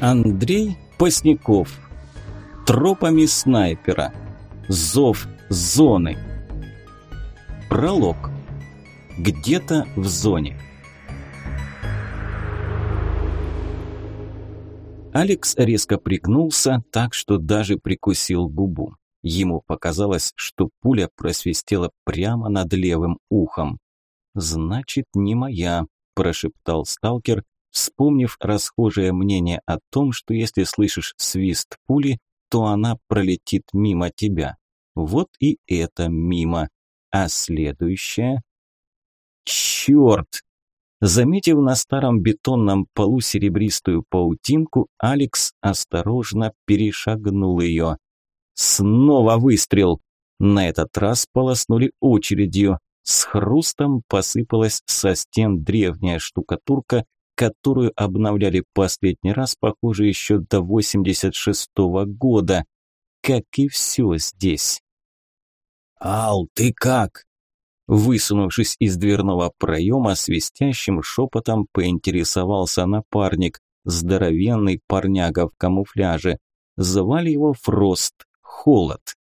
Андрей Посняков. Тропами снайпера. Зов зоны. Пролог. Где-то в зоне. Алекс резко пригнулся, так что даже прикусил губу. Ему показалось, что пуля просвистела прямо над левым ухом. «Значит, не моя», – прошептал сталкер, вспомнив расхожее мнение о том, что если слышишь свист пули, то она пролетит мимо тебя. Вот и это мимо. А следующее... Черт! Заметив на старом бетонном полу серебристую паутинку, Алекс осторожно перешагнул ее. Снова выстрел! На этот раз полоснули очередью. С хрустом посыпалась со стен древняя штукатурка, которую обновляли последний раз, похоже, еще до 86-го года. Как и все здесь. «Ал, ты как?» Высунувшись из дверного проема, свистящим шепотом поинтересовался напарник, здоровенный парняга в камуфляже. Звали его Фрост, Холод.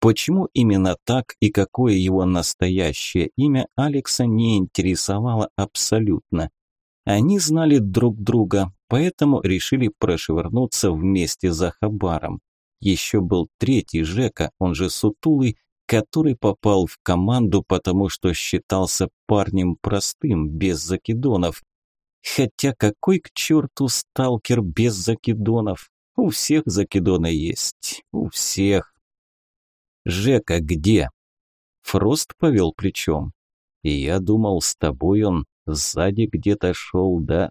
Почему именно так и какое его настоящее имя Алекса не интересовало абсолютно. Они знали друг друга, поэтому решили прошвырнуться вместе за Хабаром. Еще был третий Жека, он же Сутулый, который попал в команду, потому что считался парнем простым, без закидонов. Хотя какой к черту сталкер без закидонов? У всех закидоны есть, у всех. Жека где? Фрост повел плечом. И я думал, с тобой он сзади где-то шел, да?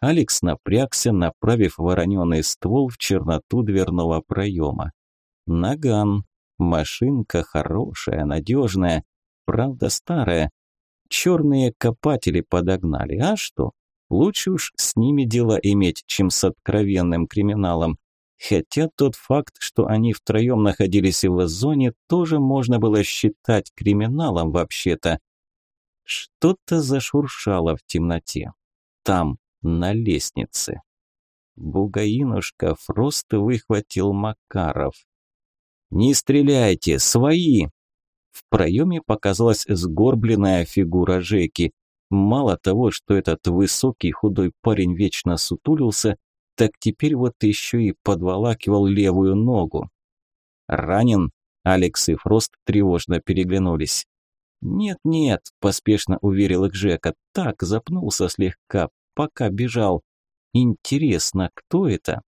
Алекс напрягся, направив вороненый ствол в черноту дверного проема. Наган. Машинка хорошая, надежная, правда старая. Черные копатели подогнали, а что? Лучше уж с ними дело иметь, чем с откровенным криминалом. Хотя тот факт, что они втроем находились в зоне, тоже можно было считать криминалом вообще-то. Что-то зашуршало в темноте. Там, на лестнице. Бугаинушка Фрост выхватил Макаров. «Не стреляйте! Свои!» В проеме показалась сгорбленная фигура Жеки. Мало того, что этот высокий худой парень вечно сутулился, так теперь вот еще и подволакивал левую ногу. «Ранен?» Алекс и Фрост тревожно переглянулись. «Нет-нет», – поспешно уверил их Жека, – «так, запнулся слегка, пока бежал. Интересно, кто это?»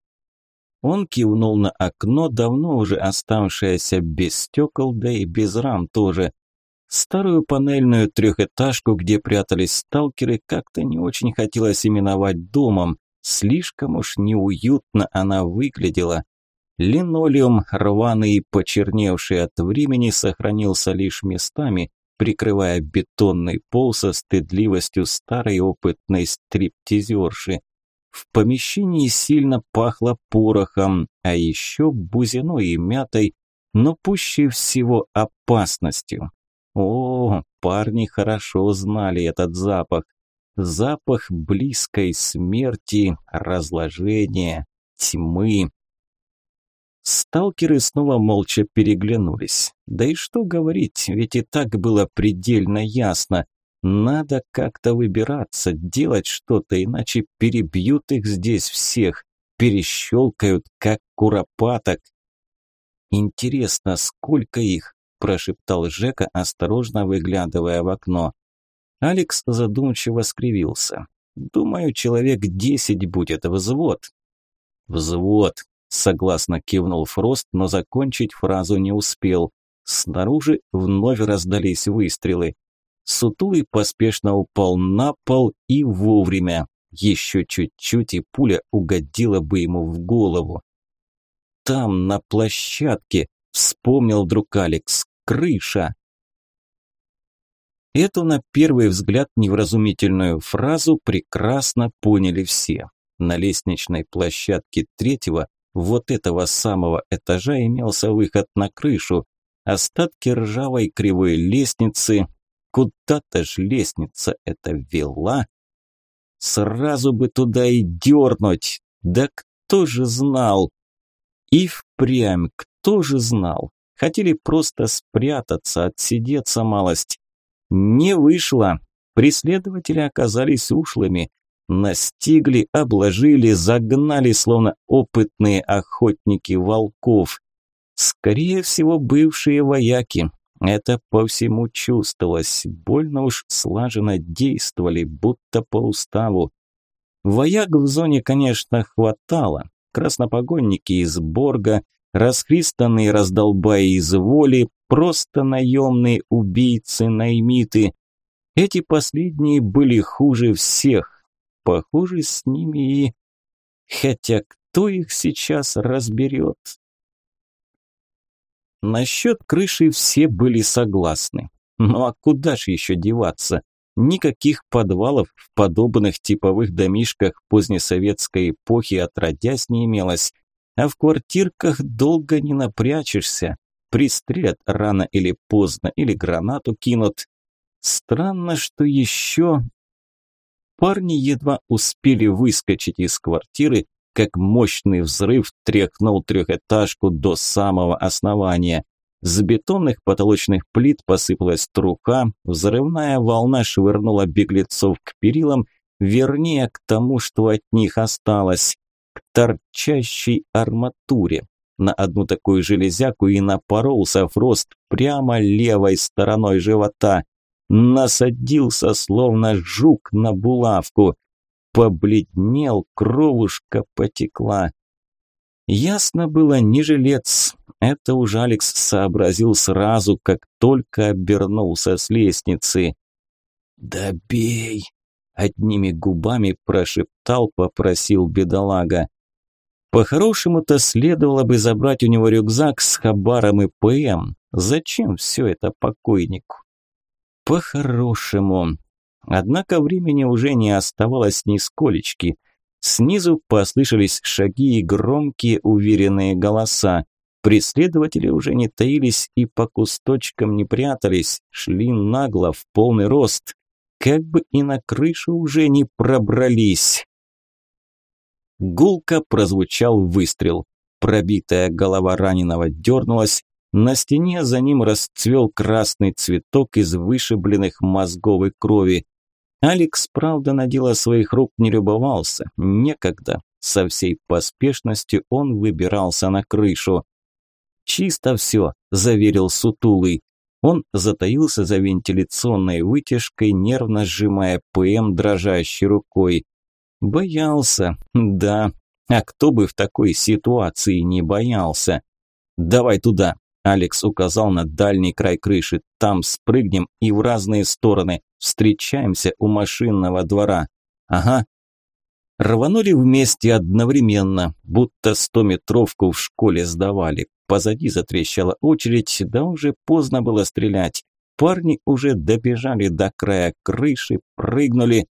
Он кивнул на окно, давно уже оставшееся без стекол, да и без рам тоже. Старую панельную трехэтажку, где прятались сталкеры, как-то не очень хотелось именовать домом. Слишком уж неуютно она выглядела. Линолеум, рваный и почерневший от времени, сохранился лишь местами, прикрывая бетонный пол со стыдливостью старой опытной стриптизерши. В помещении сильно пахло порохом, а еще бузиной и мятой, но пуще всего опасностью. О, парни хорошо знали этот запах. Запах близкой смерти, разложения, тьмы. Сталкеры снова молча переглянулись. Да и что говорить, ведь и так было предельно ясно. Надо как-то выбираться, делать что-то, иначе перебьют их здесь всех, перещелкают, как куропаток. Интересно, сколько их? прошептал Жека, осторожно выглядывая в окно. Алекс задумчиво скривился. Думаю, человек десять будет взвод. Взвод, согласно кивнул Фрост, но закончить фразу не успел. Снаружи вновь раздались выстрелы. Сутулый поспешно упал на пол и вовремя. Еще чуть-чуть, и пуля угодила бы ему в голову. Там, на площадке, вспомнил друг Алекс, крыша. Эту на первый взгляд невразумительную фразу прекрасно поняли все. На лестничной площадке третьего, вот этого самого этажа имелся выход на крышу. Остатки ржавой кривой лестницы, Куда-то ж лестница эта вела. Сразу бы туда и дернуть. Да кто же знал? И впрямь, кто же знал? Хотели просто спрятаться, отсидеться малость. Не вышло. Преследователи оказались ушлыми. Настигли, обложили, загнали, словно опытные охотники волков. Скорее всего, бывшие вояки. Это по всему чувствовалось. Больно уж слаженно действовали, будто по уставу. Вояк в зоне, конечно, хватало. Краснопогонники из Борга, расхристанные раздолбаи из воли, просто наемные убийцы-наймиты. Эти последние были хуже всех. Похоже, с ними и... Хотя кто их сейчас разберет? Насчет крыши все были согласны. Ну а куда ж еще деваться? Никаких подвалов в подобных типовых домишках позднесоветской эпохи отродясь не имелось. А в квартирках долго не напрячешься. Пристрелят рано или поздно, или гранату кинут. Странно, что еще... Парни едва успели выскочить из квартиры, как мощный взрыв тряхнул трехэтажку до самого основания. С бетонных потолочных плит посыпалась труха, взрывная волна швырнула беглецов к перилам, вернее, к тому, что от них осталось, к торчащей арматуре. На одну такую железяку и напоролся Фрост прямо левой стороной живота. Насадился, словно жук на булавку побледнел, кровушка потекла. Ясно было, не жилец. Это уж Алекс сообразил сразу, как только обернулся с лестницы. «Да бей!» – одними губами прошептал, попросил бедолага. По-хорошему-то следовало бы забрать у него рюкзак с хабаром и ПМ. Зачем все это покойнику? По-хорошему. Однако времени уже не оставалось ни сколечки. Снизу послышались шаги и громкие уверенные голоса. Преследователи уже не таились и по кусточкам не прятались, шли нагло в полный рост. Как бы и на крышу уже не пробрались. Гулко прозвучал выстрел. Пробитая голова раненого дернулась, на стене за ним расцвел красный цветок из вышибленных мозгов и крови. Алекс, правда, на дело своих рук не любовался, некогда. Со всей поспешностью он выбирался на крышу. «Чисто все», – заверил Сутулый. Он затаился за вентиляционной вытяжкой, нервно сжимая ПМ дрожащей рукой. Боялся, да. А кто бы в такой ситуации не боялся? «Давай туда», Алекс указал на дальний край крыши. Там спрыгнем и в разные стороны. Встречаемся у машинного двора. Ага. Рванули вместе одновременно, будто стометровку в школе сдавали. Позади затрещала очередь, да уже поздно было стрелять. Парни уже добежали до края крыши, прыгнули.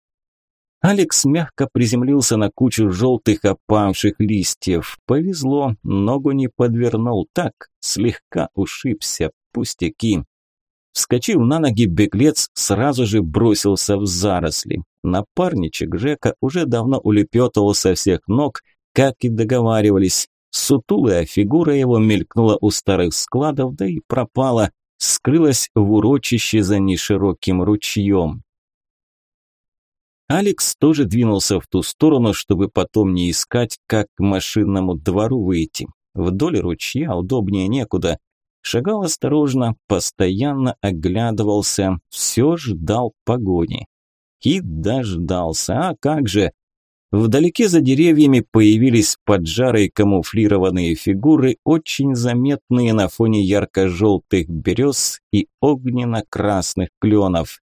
Алекс мягко приземлился на кучу желтых опавших листьев. Повезло, ногу не подвернул, так, слегка ушибся, пустяки. Вскочив на ноги, беглец сразу же бросился в заросли. Напарничек Жека уже давно улепетывал со всех ног, как и договаривались. Сутулая фигура его мелькнула у старых складов, да и пропала, скрылась в урочище за нешироким ручьем. Алекс тоже двинулся в ту сторону, чтобы потом не искать, как к машинному двору выйти. Вдоль ручья удобнее некуда. Шагал осторожно, постоянно оглядывался, все ждал погони. И дождался, а как же? Вдалеке за деревьями появились поджарые камуфлированные фигуры, очень заметные на фоне ярко-желтых берез и огненно-красных кленов.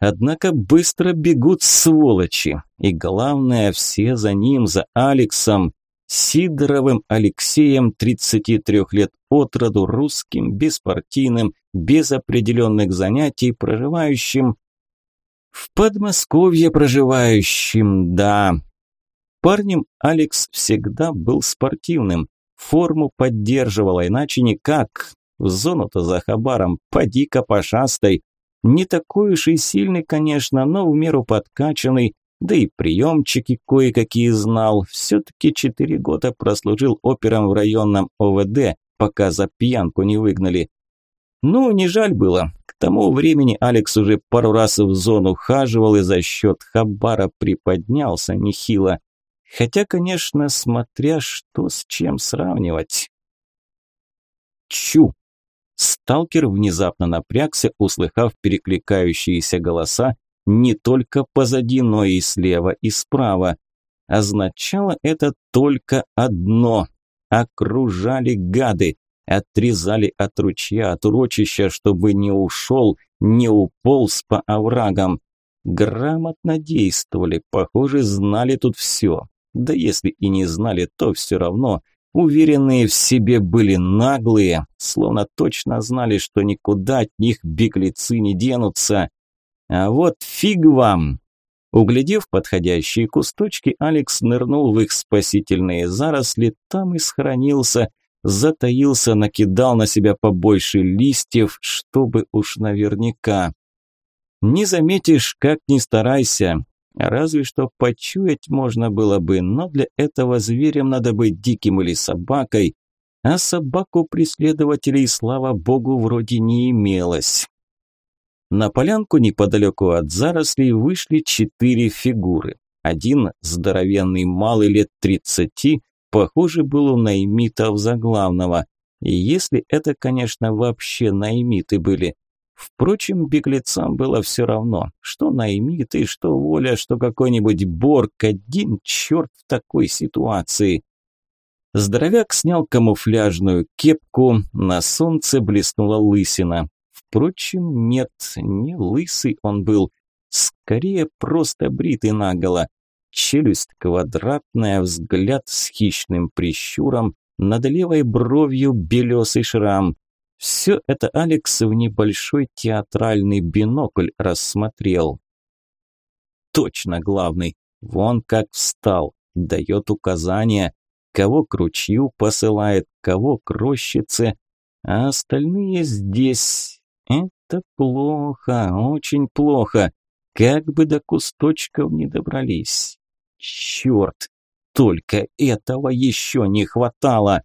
Однако быстро бегут сволочи. И главное, все за ним, за Алексом. Сидоровым Алексеем, 33 лет от роду, русским, беспартийным, без определенных занятий, проживающим... В Подмосковье проживающим, да. Парнем Алекс всегда был спортивным, форму поддерживал, а иначе никак. В зону-то за хабаром, поди-ка пошастай, не такой уж и сильный, конечно, но в меру подкачанный, да и приемчики кое-какие знал. Все-таки четыре года прослужил опером в районном ОВД, пока за пьянку не выгнали. Ну, не жаль было. К тому времени Алекс уже пару раз в зону хаживал и за счет хабара приподнялся нехило. Хотя, конечно, смотря что с чем сравнивать. Чу! Сталкер внезапно напрягся, услыхав перекликающиеся голоса не только позади, но и слева и справа. Означало это только одно – окружали гады, отрезали от ручья, от урочища, чтобы не ушел, не уполз по оврагам. Грамотно действовали, похоже, знали тут все. Да если и не знали, то все равно – Уверенные в себе были наглые, словно точно знали, что никуда от них беглецы не денутся. А вот фиг вам! Углядев подходящие кусточки, Алекс нырнул в их спасительные заросли, там и схоронился, затаился, накидал на себя побольше листьев, чтобы уж наверняка. Не заметишь, как ни старайся, Разве что почуять можно было бы, но для этого зверем надо быть диким или собакой, а собаку преследователей, слава богу, вроде не имелось. На полянку неподалеку от зарослей вышли четыре фигуры. Один, здоровенный малый лет тридцати, похоже, был у наймитов заглавного. И если это, конечно, вообще наймиты были. Впрочем, беглецам было все равно, что наймиты, что воля, что какой-нибудь борг, один черт в такой ситуации. Здоровяк снял камуфляжную кепку, на солнце блеснула лысина. Впрочем, нет, не лысый он был, скорее просто бритый наголо. Челюсть квадратная, взгляд с хищным прищуром, над левой бровью белесый шрам. Все это Алекс в небольшой театральный бинокль рассмотрел. Точно главный. Вон как встал. Дает указания. Кого к ручью посылает, кого к рощице. А остальные здесь. Это плохо, очень плохо. Как бы до кусточков не добрались. Черт, только этого еще не хватало.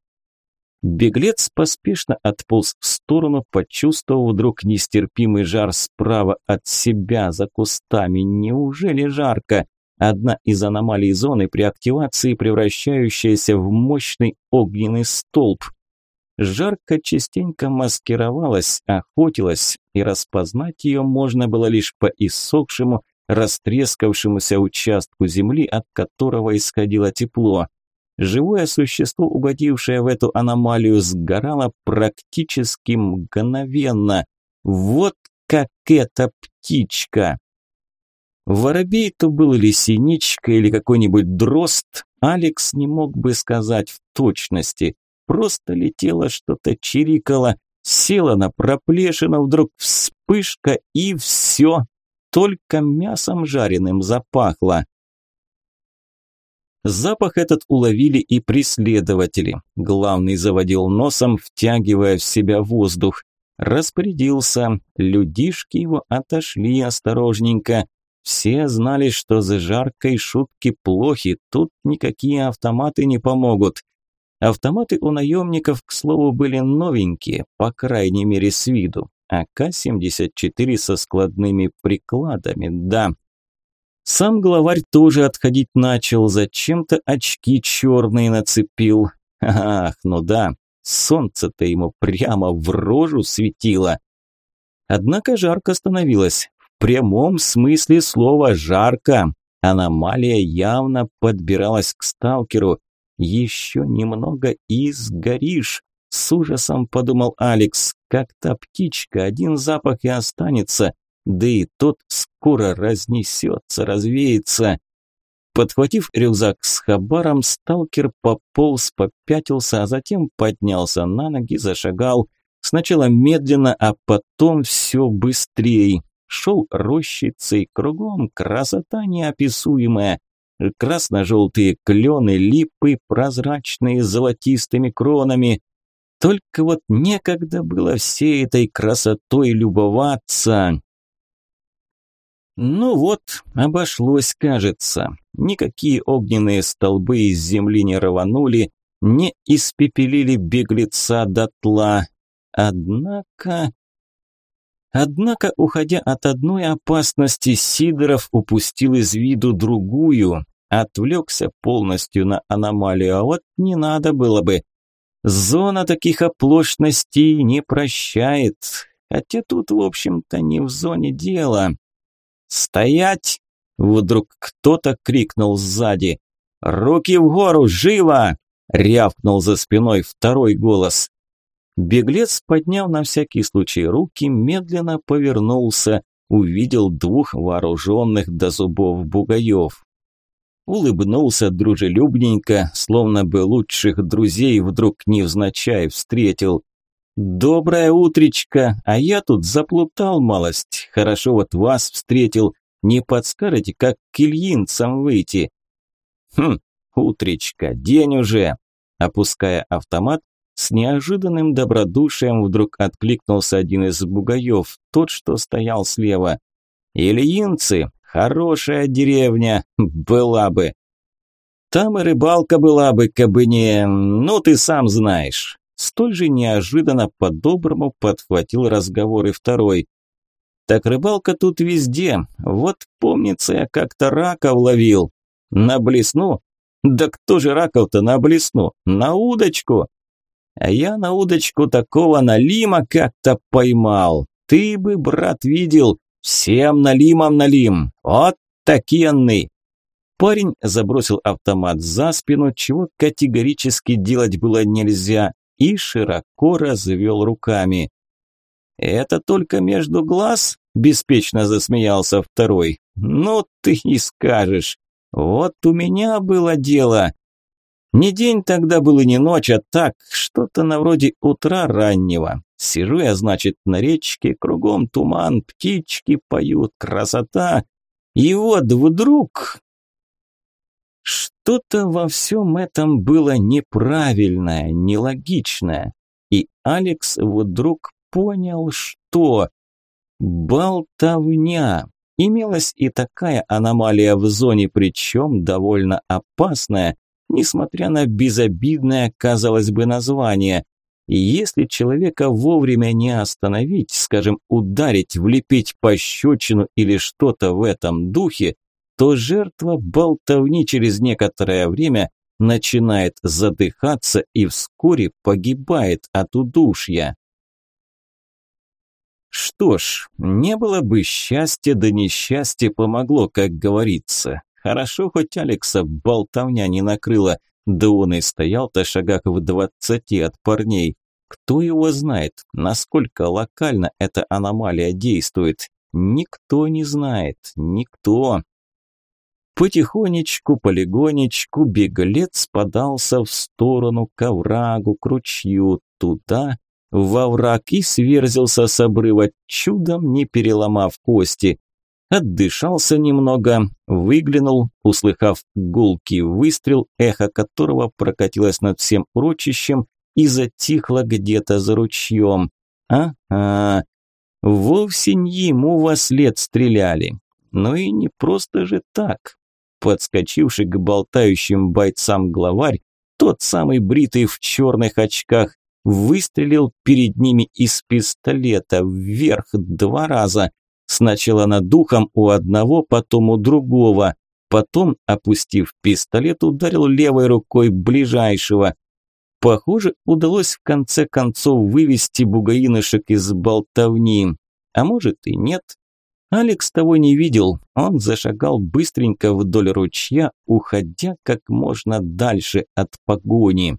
Беглец поспешно отполз в сторону, почувствовав вдруг нестерпимый жар справа от себя за кустами. Неужели жарко? Одна из аномалий зоны при активации, превращающаяся в мощный огненный столб. Жарко частенько маскировалась, охотилась, и распознать ее можно было лишь по иссохшему, растрескавшемуся участку земли, от которого исходило тепло. Живое существо, угодившее в эту аномалию, сгорало практически мгновенно. Вот как эта птичка! Воробей то был или синичка, или какой-нибудь дрозд, Алекс не мог бы сказать в точности. Просто летело что-то, чирикало, села на проплешину, вдруг вспышка и все. Только мясом жареным запахло. Запах этот уловили и преследователи. Главный заводил носом, втягивая в себя воздух. Распорядился. Людишки его отошли осторожненько. Все знали, что за жаркой шутки плохи, тут никакие автоматы не помогут. Автоматы у наемников, к слову, были новенькие, по крайней мере с виду. АК-74 со складными прикладами, да. Сам главарь тоже отходить начал, зачем-то очки черные нацепил. Ах, ну да, солнце-то ему прямо в рожу светило. Однако жарко становилось. В прямом смысле слова «жарко». Аномалия явно подбиралась к сталкеру. «Еще немного и сгоришь», – с ужасом подумал Алекс. «Как та птичка, один запах и останется да и тот скоро разнесется, развеется. Подхватив рюкзак с хабаром, сталкер пополз, попятился, а затем поднялся на ноги, зашагал. Сначала медленно, а потом все быстрее. Шел рощицей, кругом красота неописуемая. Красно-желтые клены, липы, прозрачные, золотистыми кронами. Только вот некогда было всей этой красотой любоваться. Ну вот, обошлось, кажется. Никакие огненные столбы из земли не рванули, не испепелили беглеца дотла. Однако... Однако, уходя от одной опасности, Сидоров упустил из виду другую, отвлекся полностью на аномалию, а вот не надо было бы. Зона таких оплошностей не прощает, хотя тут, в общем-то, не в зоне дела. «Стоять!» – вдруг кто-то крикнул сзади. «Руки в гору, живо!» – рявкнул за спиной второй голос. Беглец, подняв на всякий случай руки, медленно повернулся, увидел двух вооруженных до зубов бугаев. Улыбнулся дружелюбненько, словно бы лучших друзей вдруг невзначай встретил. «Доброе утречко, а я тут заплутал малость, хорошо вот вас встретил, не подскажете, как к ильинцам выйти?» «Хм, утречка, день уже!» Опуская автомат, с неожиданным добродушием вдруг откликнулся один из бугаев, тот, что стоял слева. «Ильинцы, хорошая деревня, была бы!» «Там и рыбалка была бы, кабы не... Ну, ты сам знаешь!» Столь же неожиданно по-доброму подхватил разговор и второй. «Так рыбалка тут везде. Вот, помнится, я как-то раков ловил. На блесну? Да кто же раков-то на блесну? На удочку!» А я на удочку такого налима как-то поймал. Ты бы, брат, видел, всем налимом налим. Вот такенный. Парень забросил автомат за спину, чего категорически делать было нельзя, и широко развел руками. «Это только между глаз?» – беспечно засмеялся второй. «Ну ты и скажешь. Вот у меня было дело. Не день тогда был и не ночь, а так, что-то на вроде утра раннего. Сижу я, значит, на речке, кругом туман, птички поют, красота. И вот вдруг... Что-то во всем этом было неправильное, нелогичное. И Алекс вдруг понял, что... Болтовня. Имелась и такая аномалия в зоне, причем довольно опасная, несмотря на безобидное, казалось бы, название. Если человека вовремя не остановить, скажем, ударить, влепить пощечину или что-то в этом духе, то жертва болтовни через некоторое время начинает задыхаться и вскоре погибает от удушья. Что ж, не было бы счастья, да несчастье помогло, как говорится. Хорошо, хоть Алекса болтовня не накрыла, да он и стоял-то шагах в двадцати от парней. Кто его знает, насколько локально эта аномалия действует? Никто не знает, никто. Потихонечку, полигонечку беглец подался в сторону к оврагу, к ручью, туда, во враг и сверзился с обрыва, чудом не переломав кости. Отдышался немного, выглянул, услыхав гулкий выстрел, эхо которого прокатилось над всем урочищем и затихло где-то за ручьем. Ага, вовсе не ему во след стреляли. Но и не просто же так. Подскочивший к болтающим бойцам главарь, тот самый бритый в черных очках, выстрелил перед ними из пистолета вверх два раза, Сначала над духом у одного, потом у другого. Потом, опустив пистолет, ударил левой рукой ближайшего. Похоже, удалось в конце концов вывести бугаинышек из болтовни. А может и нет. Алекс того не видел. Он зашагал быстренько вдоль ручья, уходя как можно дальше от погони.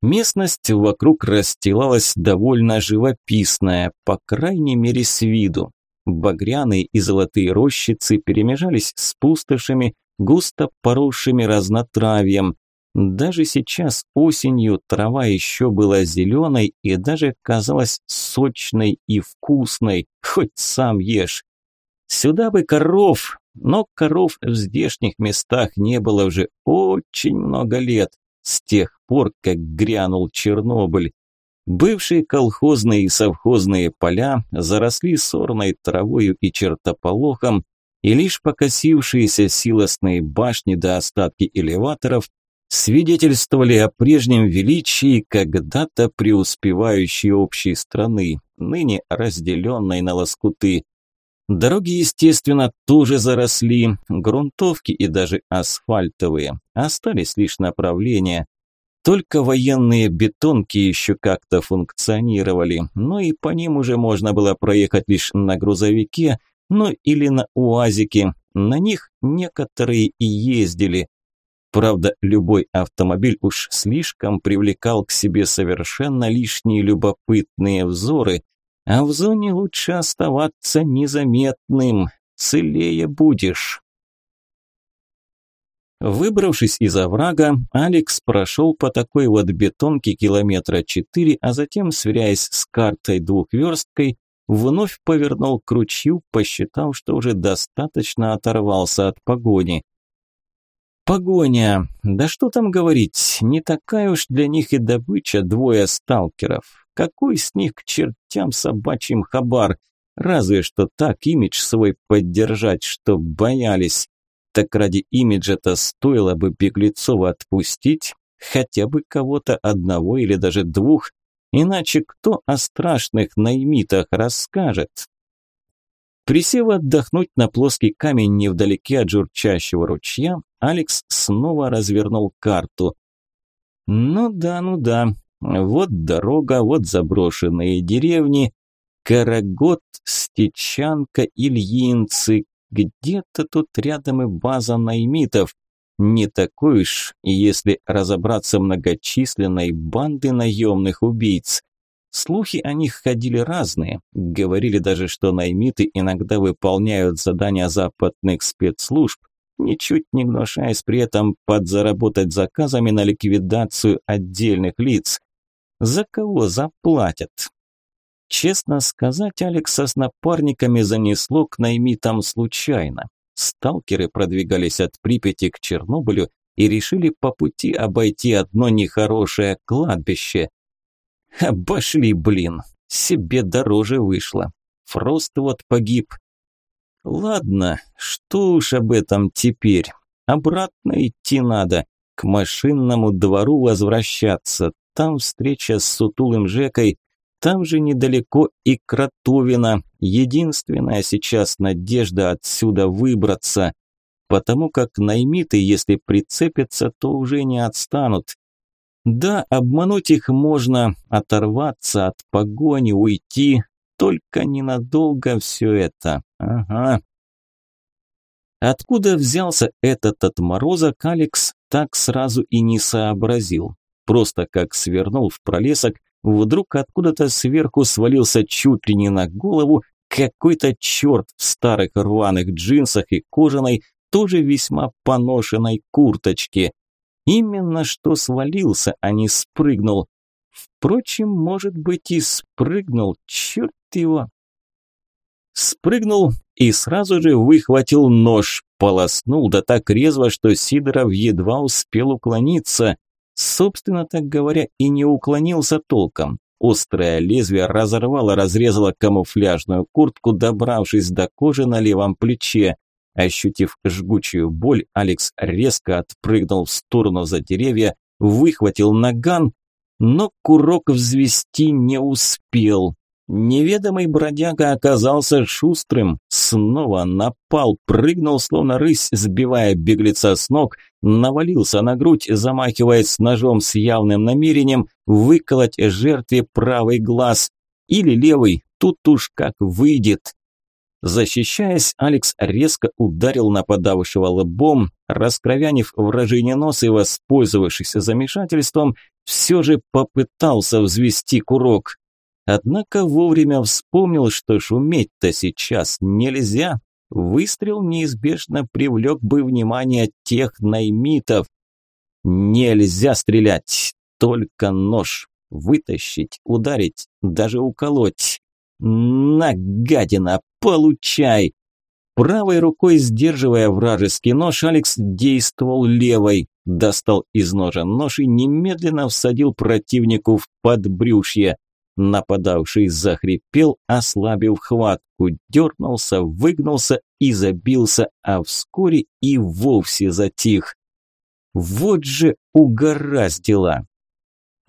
Местность вокруг расстилалась довольно живописная, по крайней мере с виду. Багряные и золотые рощицы перемежались с пустошами, густо поросшими разнотравьем. Даже сейчас осенью трава еще была зеленой и даже казалась сочной и вкусной, хоть сам ешь. Сюда бы коров, но коров в здешних местах не было уже очень много лет с тех пор, как грянул Чернобыль. Бывшие колхозные и совхозные поля заросли сорной травою и чертополохом, и лишь покосившиеся силосные башни до остатки элеваторов свидетельствовали о прежнем величии когда-то преуспевающей общей страны, ныне разделенной на лоскуты. Дороги, естественно, тоже заросли, грунтовки и даже асфальтовые. Остались лишь направления. Только военные бетонки еще как-то функционировали, но и по ним уже можно было проехать лишь на грузовике, ну или на УАЗике. На них некоторые и ездили. Правда, любой автомобиль уж слишком привлекал к себе совершенно лишние любопытные взоры, а в зоне лучше оставаться незаметным, целее будешь. Выбравшись из оврага, Алекс прошел по такой вот бетонке километра четыре, а затем, сверяясь с картой двухверсткой, вновь повернул к ручью, посчитав, что уже достаточно оторвался от погони. Погоня, да что там говорить, не такая уж для них и добыча двое сталкеров. Какой с них к чертям собачьим хабар? Разве что так имидж свой поддержать, чтоб боялись. Так ради имиджа-то стоило бы Беглецова отпустить, хотя бы кого-то одного или даже двух, иначе кто о страшных наймитах расскажет? Присев отдохнуть на плоский камень невдалеке от журчащего ручья, Алекс снова развернул карту. Ну да, ну да, вот дорога, вот заброшенные деревни, Карагод, Стечанка, Ильинцы, где-то тут рядом и база наймитов. Не такой уж, если разобраться многочисленной банды наемных убийц. Слухи о них ходили разные. Говорили даже, что наймиты иногда выполняют задания западных спецслужб, ничуть не гнушаясь при этом подзаработать заказами на ликвидацию отдельных лиц. За кого заплатят? Честно сказать, Алекса с напарниками занесло к наймитам случайно. Сталкеры продвигались от Припяти к Чернобылю и решили по пути обойти одно нехорошее кладбище. Обошли, блин, себе дороже вышло. Фрост вот погиб. Ладно, что уж об этом теперь. Обратно идти надо, к машинному двору возвращаться. Там встреча с сутулым Жекой – там же недалеко и Кротовина, единственная сейчас надежда отсюда выбраться, потому как наймиты, если прицепятся, то уже не отстанут. Да, обмануть их можно, оторваться от погони, уйти, только ненадолго все это. Ага. Откуда взялся этот отморозок, Алекс так сразу и не сообразил. Просто как свернул в пролесок, Вдруг откуда-то сверху свалился чуть ли не на голову какой-то черт в старых рваных джинсах и кожаной, тоже весьма поношенной курточке. Именно что свалился, а не спрыгнул. Впрочем, может быть и спрыгнул, черт его. Спрыгнул и сразу же выхватил нож, полоснул да так резво, что Сидоров едва успел уклониться. Собственно, так говоря, и не уклонился толком. Острое лезвие разорвало, разрезало камуфляжную куртку, добравшись до кожи на левом плече. Ощутив жгучую боль, Алекс резко отпрыгнул в сторону за деревья, выхватил наган, но курок взвести не успел. Неведомый бродяга оказался шустрым, снова напал, прыгнул словно рысь, сбивая беглеца с ног, навалился на грудь, замахиваясь ножом с явным намерением выколоть жертве правый глаз или левый, тут уж как выйдет. Защищаясь, Алекс резко ударил нападавшего лбом, раскровянив вражине нос и, воспользовавшись замешательством, все же попытался взвести курок. Однако вовремя вспомнил, что шуметь-то сейчас нельзя. Выстрел неизбежно привлек бы внимание тех наймитов. Нельзя стрелять, только нож. Вытащить, ударить, даже уколоть. На, гадина, получай! Правой рукой, сдерживая вражеский нож, Алекс действовал левой, достал из ножа нож и немедленно всадил противнику в подбрюшье. Нападавший захрипел, ослабив хватку, дернулся, выгнулся и забился, а вскоре и вовсе затих. Вот же угораздило!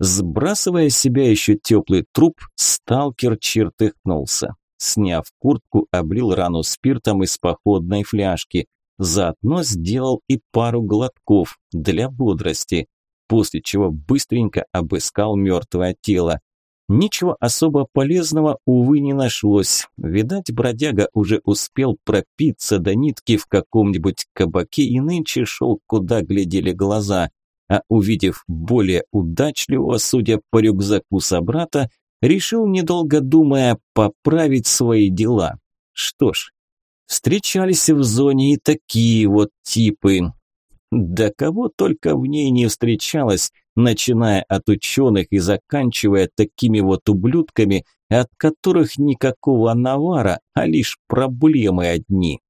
Сбрасывая с себя еще теплый труп, сталкер чертыхнулся. Сняв куртку, облил рану спиртом из походной фляжки. Заодно сделал и пару глотков для бодрости, после чего быстренько обыскал мертвое тело. Ничего особо полезного, увы, не нашлось. Видать, бродяга уже успел пропиться до нитки в каком-нибудь кабаке и нынче шел, куда глядели глаза. А увидев более удачливого, судя по рюкзаку собрата, решил, недолго думая, поправить свои дела. Что ж, встречались в зоне и такие вот типы. Да кого только в ней не встречалось, начиная от ученых и заканчивая такими вот ублюдками, от которых никакого навара, а лишь проблемы одни.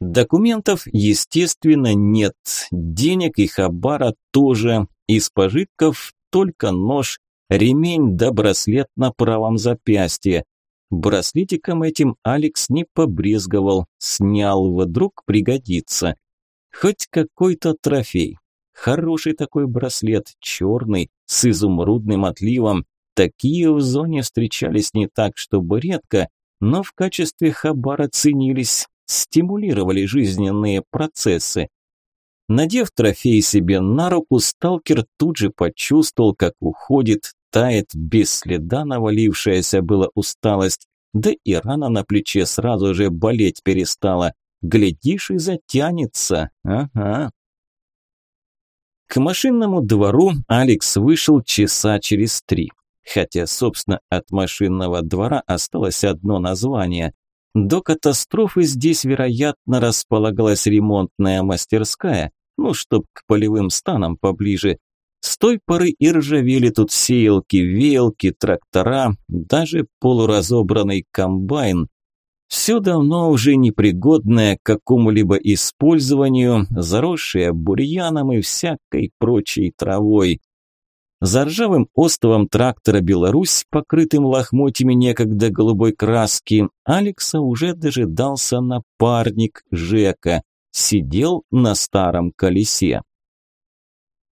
Документов, естественно, нет, денег и хабара тоже, из пожитков только нож ремень да браслет на правом запястье. Браслетиком этим Алекс не побрезговал, снял, вдруг пригодится. Хоть какой-то трофей. Хороший такой браслет, черный, с изумрудным отливом. Такие в зоне встречались не так, чтобы редко, но в качестве хабара ценились, стимулировали жизненные процессы. Надев трофей себе на руку, сталкер тут же почувствовал, как уходит, тает без следа навалившаяся была усталость, да и рана на плече сразу же болеть перестала. Глядишь и затянется, ага. К машинному двору Алекс вышел часа через три. Хотя, собственно, от машинного двора осталось одно название. До катастрофы здесь, вероятно, располагалась ремонтная мастерская, ну, чтоб к полевым станам поближе, с той поры и ржавели тут сеялки, велки, трактора, даже полуразобранный комбайн. Все давно уже непригодное к какому-либо использованию, заросшее бурьяном и всякой прочей травой. За ржавым остовом трактора «Беларусь», покрытым лохмотьями некогда голубой краски, Алекса уже дожидался напарник Жека, сидел на старом колесе.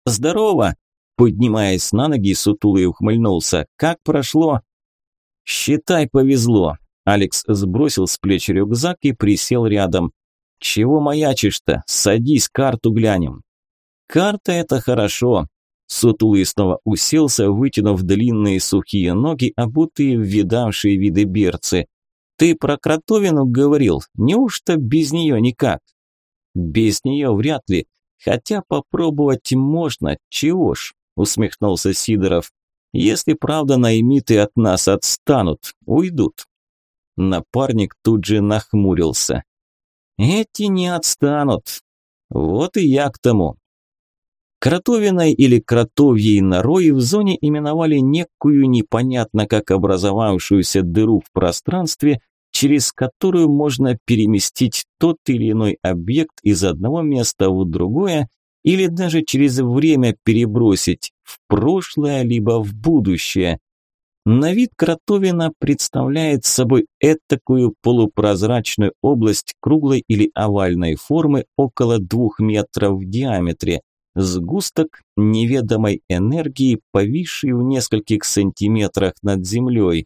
«Здорово!» Поднимаясь на ноги, сутулый ухмыльнулся. «Как прошло?» «Считай, повезло!» Алекс сбросил с плеч рюкзак и присел рядом. «Чего маячишь-то? Садись, карту глянем». «Карта – это хорошо». Сутулый снова уселся, вытянув длинные сухие ноги, обутые в видавшие виды берцы. «Ты про кротовину говорил, неужто без нее никак?» «Без нее вряд ли. Хотя попробовать можно, чего ж, усмехнулся Сидоров. Если правда наймиты от нас отстанут, уйдут. Напарник тут же нахмурился. Эти не отстанут. Вот и я к тому. Кротовиной или кротовьей норой в зоне именовали некую непонятно как образовавшуюся дыру в пространстве, через которую можно переместить тот или иной объект из одного места в другое или даже через время перебросить в прошлое либо в будущее. На вид кротовина представляет собой этакую полупрозрачную область круглой или овальной формы около двух метров в диаметре, сгусток неведомой энергии, повисший в нескольких сантиметрах над землей.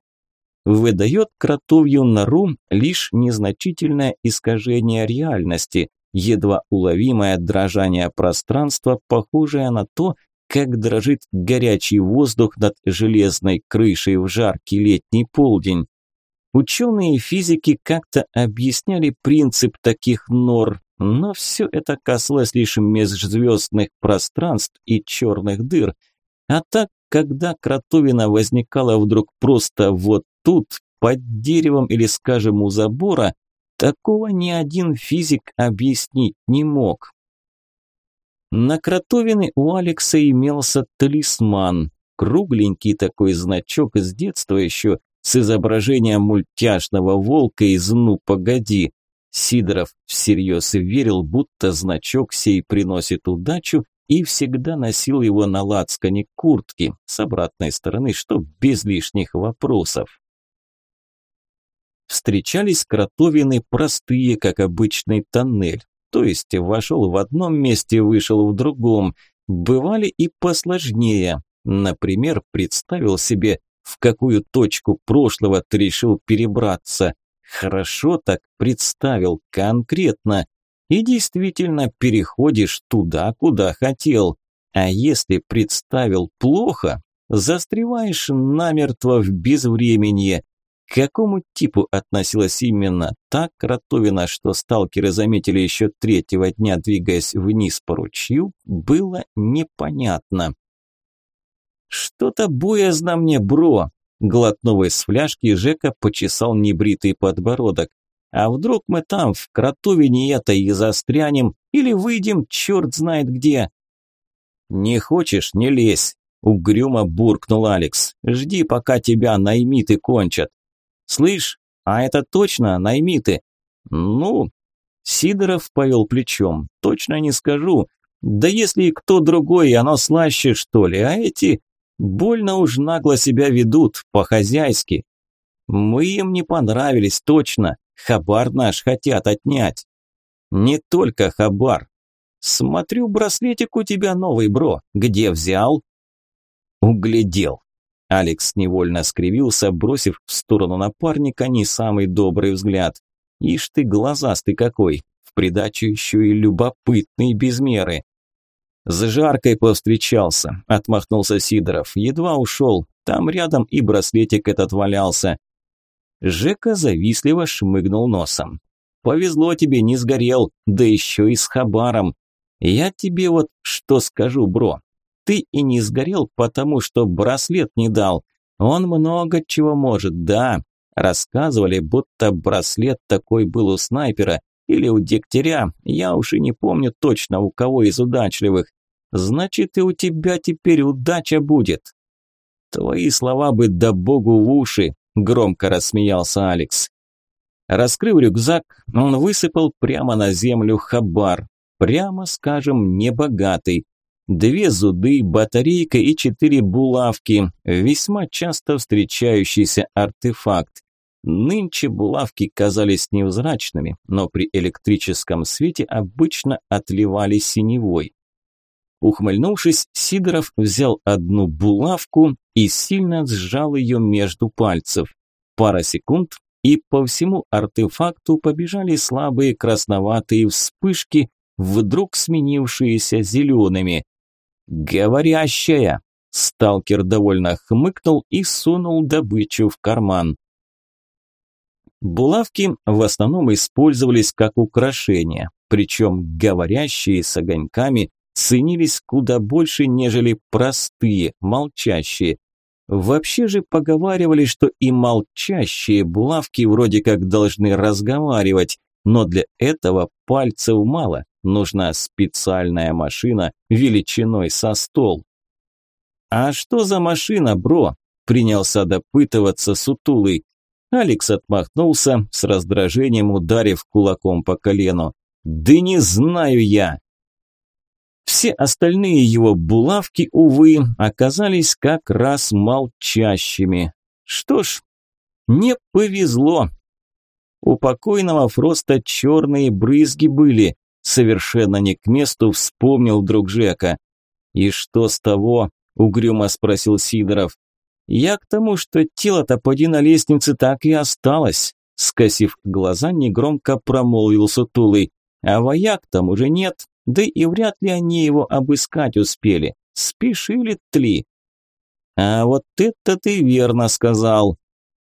Выдает кротовью нору лишь незначительное искажение реальности, едва уловимое дрожание пространства, похожее на то, как дрожит горячий воздух над железной крышей в жаркий летний полдень. Ученые физики как-то объясняли принцип таких нор, но все это касалось лишь межзвездных пространств и черных дыр. А так, когда кротовина возникала вдруг просто вот тут, под деревом или, скажем, у забора, такого ни один физик объяснить не мог. На кротовины у Алекса имелся талисман, кругленький такой значок с детства еще, с изображением мультяшного волка из «Ну, погоди». Сидоров всерьез верил, будто значок сей приносит удачу и всегда носил его на лацкане куртки с обратной стороны, чтоб без лишних вопросов. Встречались кротовины простые, как обычный тоннель, то есть вошел в одном месте, вышел в другом. Бывали и посложнее. Например, представил себе, в какую точку прошлого ты решил перебраться. Хорошо так представил, конкретно. И действительно переходишь туда, куда хотел. А если представил плохо, застреваешь намертво в безвременье. К какому типу относилась именно та кротовина, что сталкеры заметили еще третьего дня, двигаясь вниз по ручью, было непонятно. «Что-то боязно мне, бро!» Глотнув из фляжки, Жека почесал небритый подбородок. «А вдруг мы там, в кротовине это и застрянем, или выйдем черт знает где?» «Не хочешь, не лезь!» – угрюмо буркнул Алекс. «Жди, пока тебя наймиты кончат. «Слышь, а это точно наймиты?» «Ну...» Сидоров повел плечом. «Точно не скажу. Да если и кто другой, оно слаще, что ли, а эти...» «Больно уж нагло себя ведут, по-хозяйски. Мы им не понравились, точно. Хабар наш хотят отнять». «Не только хабар. Смотрю, браслетик у тебя новый, бро. Где взял?» «Углядел. Алекс невольно скривился, бросив в сторону напарника не самый добрый взгляд. «Ишь ты, глазастый какой! В придачу еще и любопытный без меры!» «С жаркой повстречался», – отмахнулся Сидоров. «Едва ушел. Там рядом и браслетик этот валялся». Жека завистливо шмыгнул носом. «Повезло тебе, не сгорел, да еще и с хабаром. Я тебе вот что скажу, бро ты и не сгорел, потому что браслет не дал. Он много чего может, да. Рассказывали, будто браслет такой был у снайпера или у дегтяря, я уж и не помню точно у кого из удачливых. Значит, и у тебя теперь удача будет. Твои слова бы да богу в уши, громко рассмеялся Алекс. Раскрыв рюкзак, он высыпал прямо на землю хабар, прямо скажем, небогатый, Две зуды, батарейка и четыре булавки – весьма часто встречающийся артефакт. Нынче булавки казались невзрачными, но при электрическом свете обычно отливали синевой. Ухмыльнувшись, Сидоров взял одну булавку и сильно сжал ее между пальцев. Пара секунд, и по всему артефакту побежали слабые красноватые вспышки, вдруг сменившиеся зелеными. «Говорящая!» Сталкер довольно хмыкнул и сунул добычу в карман. Булавки в основном использовались как украшения, причем говорящие с огоньками ценились куда больше, нежели простые, молчащие. Вообще же поговаривали, что и молчащие булавки вроде как должны разговаривать, но для этого пальцев мало, нужна специальная машина величиной со стол. «А что за машина, бро?» – принялся допытываться сутулый. Алекс отмахнулся, с раздражением ударив кулаком по колену. «Да не знаю я!» Все остальные его булавки, увы, оказались как раз молчащими. Что ж, не повезло. У покойного Фроста черные брызги были, совершенно не к месту вспомнил друг Жека. «И что с того?» – угрюмо спросил Сидоров. «Я к тому, что тело-то поди на лестнице так и осталось», – скосив глаза, негромко промолвил Сутулый. «А вояк там уже нет, да и вряд ли они его обыскать успели. Спешили тли». «А вот это ты верно сказал»,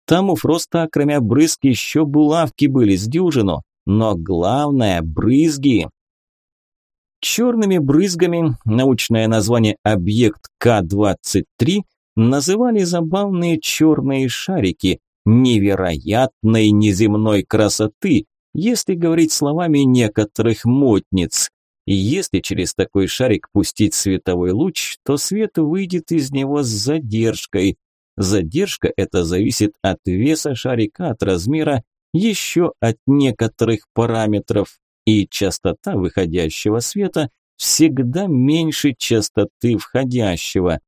там у Фроста, кроме брызг, еще булавки были с дюжину. Но главное – брызги. Черными брызгами, научное название объект К-23, называли забавные черные шарики невероятной неземной красоты, если говорить словами некоторых модниц. И если через такой шарик пустить световой луч, то свет выйдет из него с задержкой. Задержка эта зависит от веса шарика, от размера, еще от некоторых параметров, и частота выходящего света всегда меньше частоты входящего.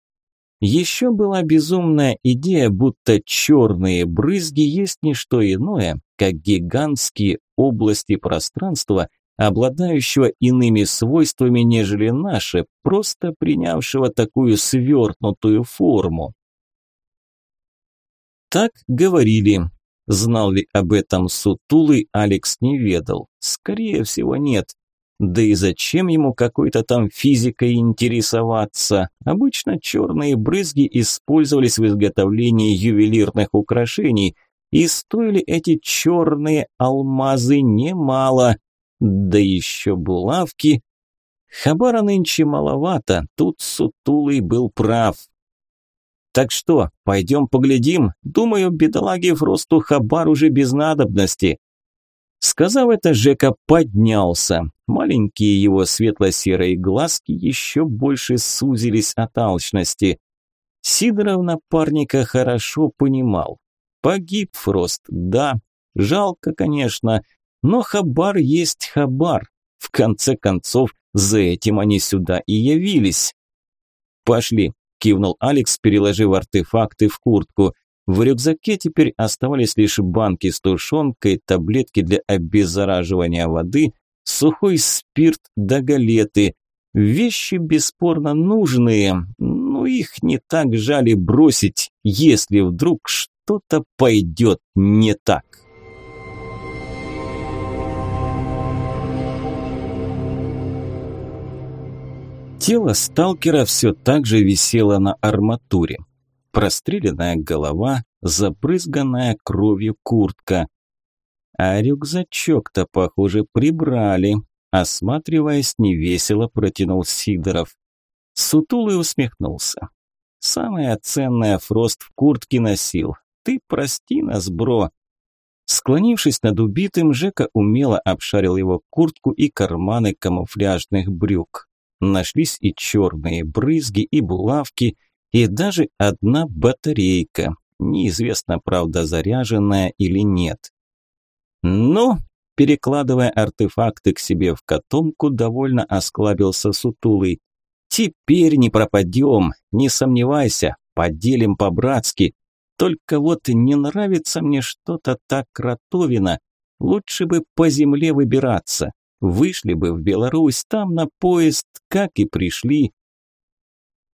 Еще была безумная идея, будто черные брызги есть не что иное, как гигантские области пространства, обладающего иными свойствами, нежели наше, просто принявшего такую свертнутую форму. Так говорили. Знал ли об этом Сутулый, Алекс не ведал. Скорее всего, нет. Да и зачем ему какой-то там физикой интересоваться? Обычно черные брызги использовались в изготовлении ювелирных украшений, и стоили эти черные алмазы немало. Да еще булавки. Хабара нынче маловато, тут Сутулый был прав. Так что, пойдем поглядим? Думаю, бедолаге Фросту хабар уже без надобности. Сказав это, Жека поднялся. Маленькие его светло-серые глазки еще больше сузились от алчности. Сидоров напарника хорошо понимал. Погиб Фрост, да, жалко, конечно, но хабар есть хабар. В конце концов, за этим они сюда и явились. «Пошли», кивнул Алекс, переложив артефакты в куртку. В рюкзаке теперь оставались лишь банки с тушенкой, таблетки для обеззараживания воды, сухой спирт да галеты. Вещи бесспорно нужные, но их не так жаль бросить, если вдруг что-то пойдет не так. Тело сталкера все так же висело на арматуре. Простреленная голова, забрызганная кровью куртка. А рюкзачок-то, похоже, прибрали. Осматриваясь, невесело протянул Сидоров. Сутулый усмехнулся. «Самое ценное Фрост в куртке носил. Ты прости нас, бро». Склонившись над убитым, Жека умело обшарил его куртку и карманы камуфляжных брюк. Нашлись и черные брызги, и булавки, и даже одна батарейка. Неизвестно, правда, заряженная или нет. Ну, перекладывая артефакты к себе в котомку, довольно осклабился сутулый. Теперь не пропадем, не сомневайся, поделим по-братски. Только вот не нравится мне что-то так кротовина. Лучше бы по земле выбираться. Вышли бы в Беларусь, там на поезд, как и пришли.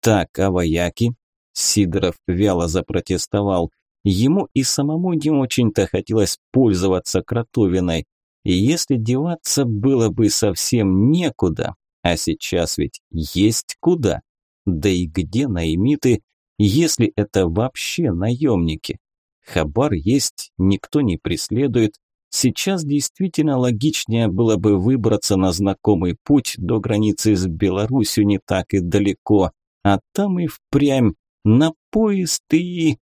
Так, а вояки? Сидоров вяло запротестовал. Ему и самому не очень-то хотелось пользоваться кротовиной. И если деваться было бы совсем некуда, а сейчас ведь есть куда. Да и где наймиты, если это вообще наемники? Хабар есть, никто не преследует, Сейчас действительно логичнее было бы выбраться на знакомый путь до границы с Беларусью не так и далеко, а там и впрямь на поезд и...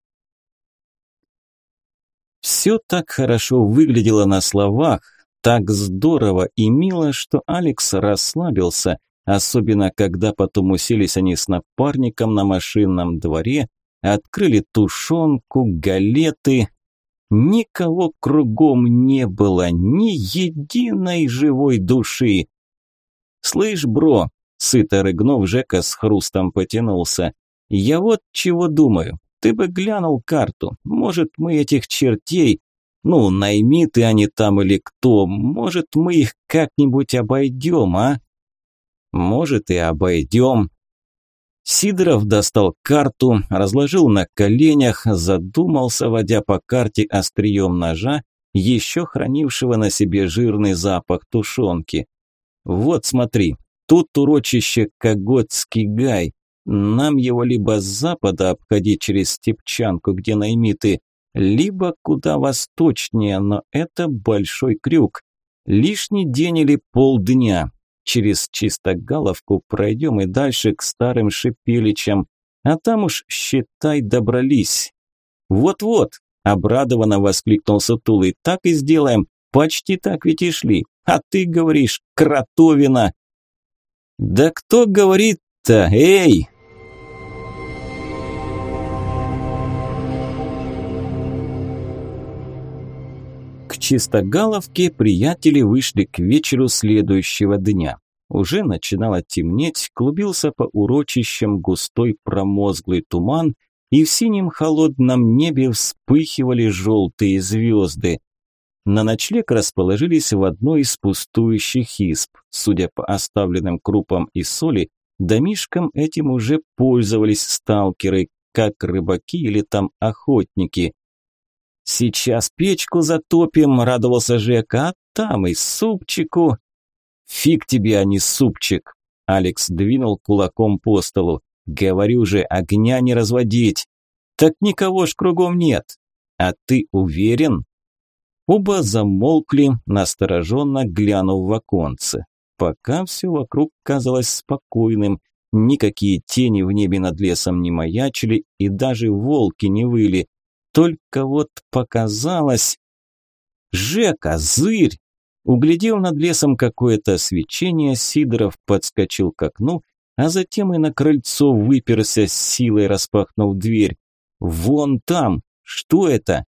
Все так хорошо выглядело на словах, так здорово и мило, что Алекс расслабился, особенно когда потом уселись они с напарником на машинном дворе, открыли тушенку, галеты, Никого кругом не было, ни единой живой души. «Слышь, бро», – сыто рыгнув, Жека с хрустом потянулся. «Я вот чего думаю. Ты бы глянул карту. Может, мы этих чертей, ну, найми ты они там или кто, может, мы их как-нибудь обойдем, а?» «Может, и обойдем», Сидоров достал карту, разложил на коленях, задумался, водя по карте острием ножа, еще хранившего на себе жирный запах тушенки. «Вот смотри, тут урочище Коготский гай. Нам его либо с запада обходить через Степчанку, где наймиты, либо куда восточнее, но это большой крюк. Лишний день или полдня. Через Чистогаловку пройдем и дальше к старым Шипеличам, а там уж, считай, добрались. Вот-вот, обрадованно воскликнул Сутулый, так и сделаем, почти так ведь и шли, а ты говоришь, кротовина. Да кто говорит-то, эй! Чистогаловке приятели вышли к вечеру следующего дня. Уже начинало темнеть, клубился по урочищам густой промозглый туман, и в синем холодном небе вспыхивали желтые звезды. На ночлег расположились в одной из пустующих изб. Судя по оставленным крупам и соли, домишкам этим уже пользовались сталкеры, как рыбаки или там охотники. «Сейчас печку затопим», – радовался Жека, – «а там и супчику». «Фиг тебе, а не супчик», – Алекс двинул кулаком по столу. «Говорю же, огня не разводить». «Так никого ж кругом нет». «А ты уверен?» Оба замолкли, настороженно глянув в оконце. Пока все вокруг казалось спокойным, никакие тени в небе над лесом не маячили и даже волки не выли. Только вот показалось... «Жека, зырь!» Углядев над лесом какое-то свечение, Сидоров подскочил к окну, а затем и на крыльцо выперся с силой, распахнув дверь. «Вон там! Что это?»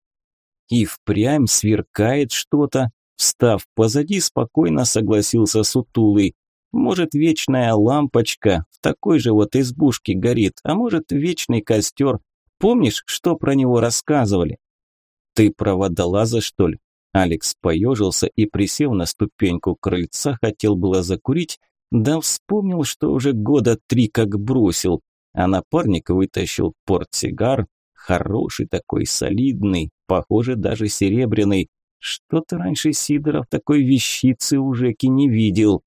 И впрямь сверкает что-то. Встав позади, спокойно согласился Сутулый. Может, вечная лампочка в такой же вот избушке горит, а может, вечный костер. Помнишь, что про него рассказывали? Ты про водолаза, что ли? Алекс поежился и, присев на ступеньку крыльца, хотел было закурить, да вспомнил, что уже года три как бросил, а напарник вытащил портсигар, хороший такой, солидный, похоже, даже серебряный. Что-то раньше Сидоров такой вещицы у Жеки не видел.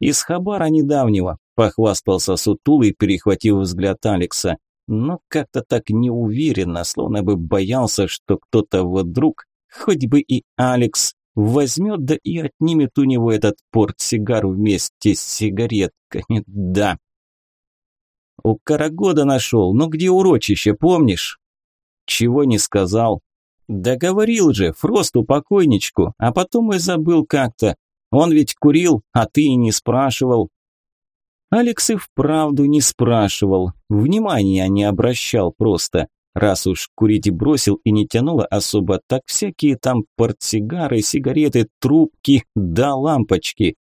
Из хабара недавнего, похвастался Сутулый, перехватив взгляд Алекса, но как-то так неуверенно, словно бы боялся, что кто-то вдруг Хоть бы и Алекс возьмет да и отнимет у него этот портсигар вместе с сигаретками, да. У Карагода нашел, ну где урочище, помнишь? Чего не сказал? Да говорил же, Фросту покойничку, а потом и забыл как-то. Он ведь курил, а ты и не спрашивал. Алекс и вправду не спрашивал, внимания не обращал просто. Раз уж курить бросил и не тянуло особо, так всякие там портсигары, сигареты, трубки, да лампочки.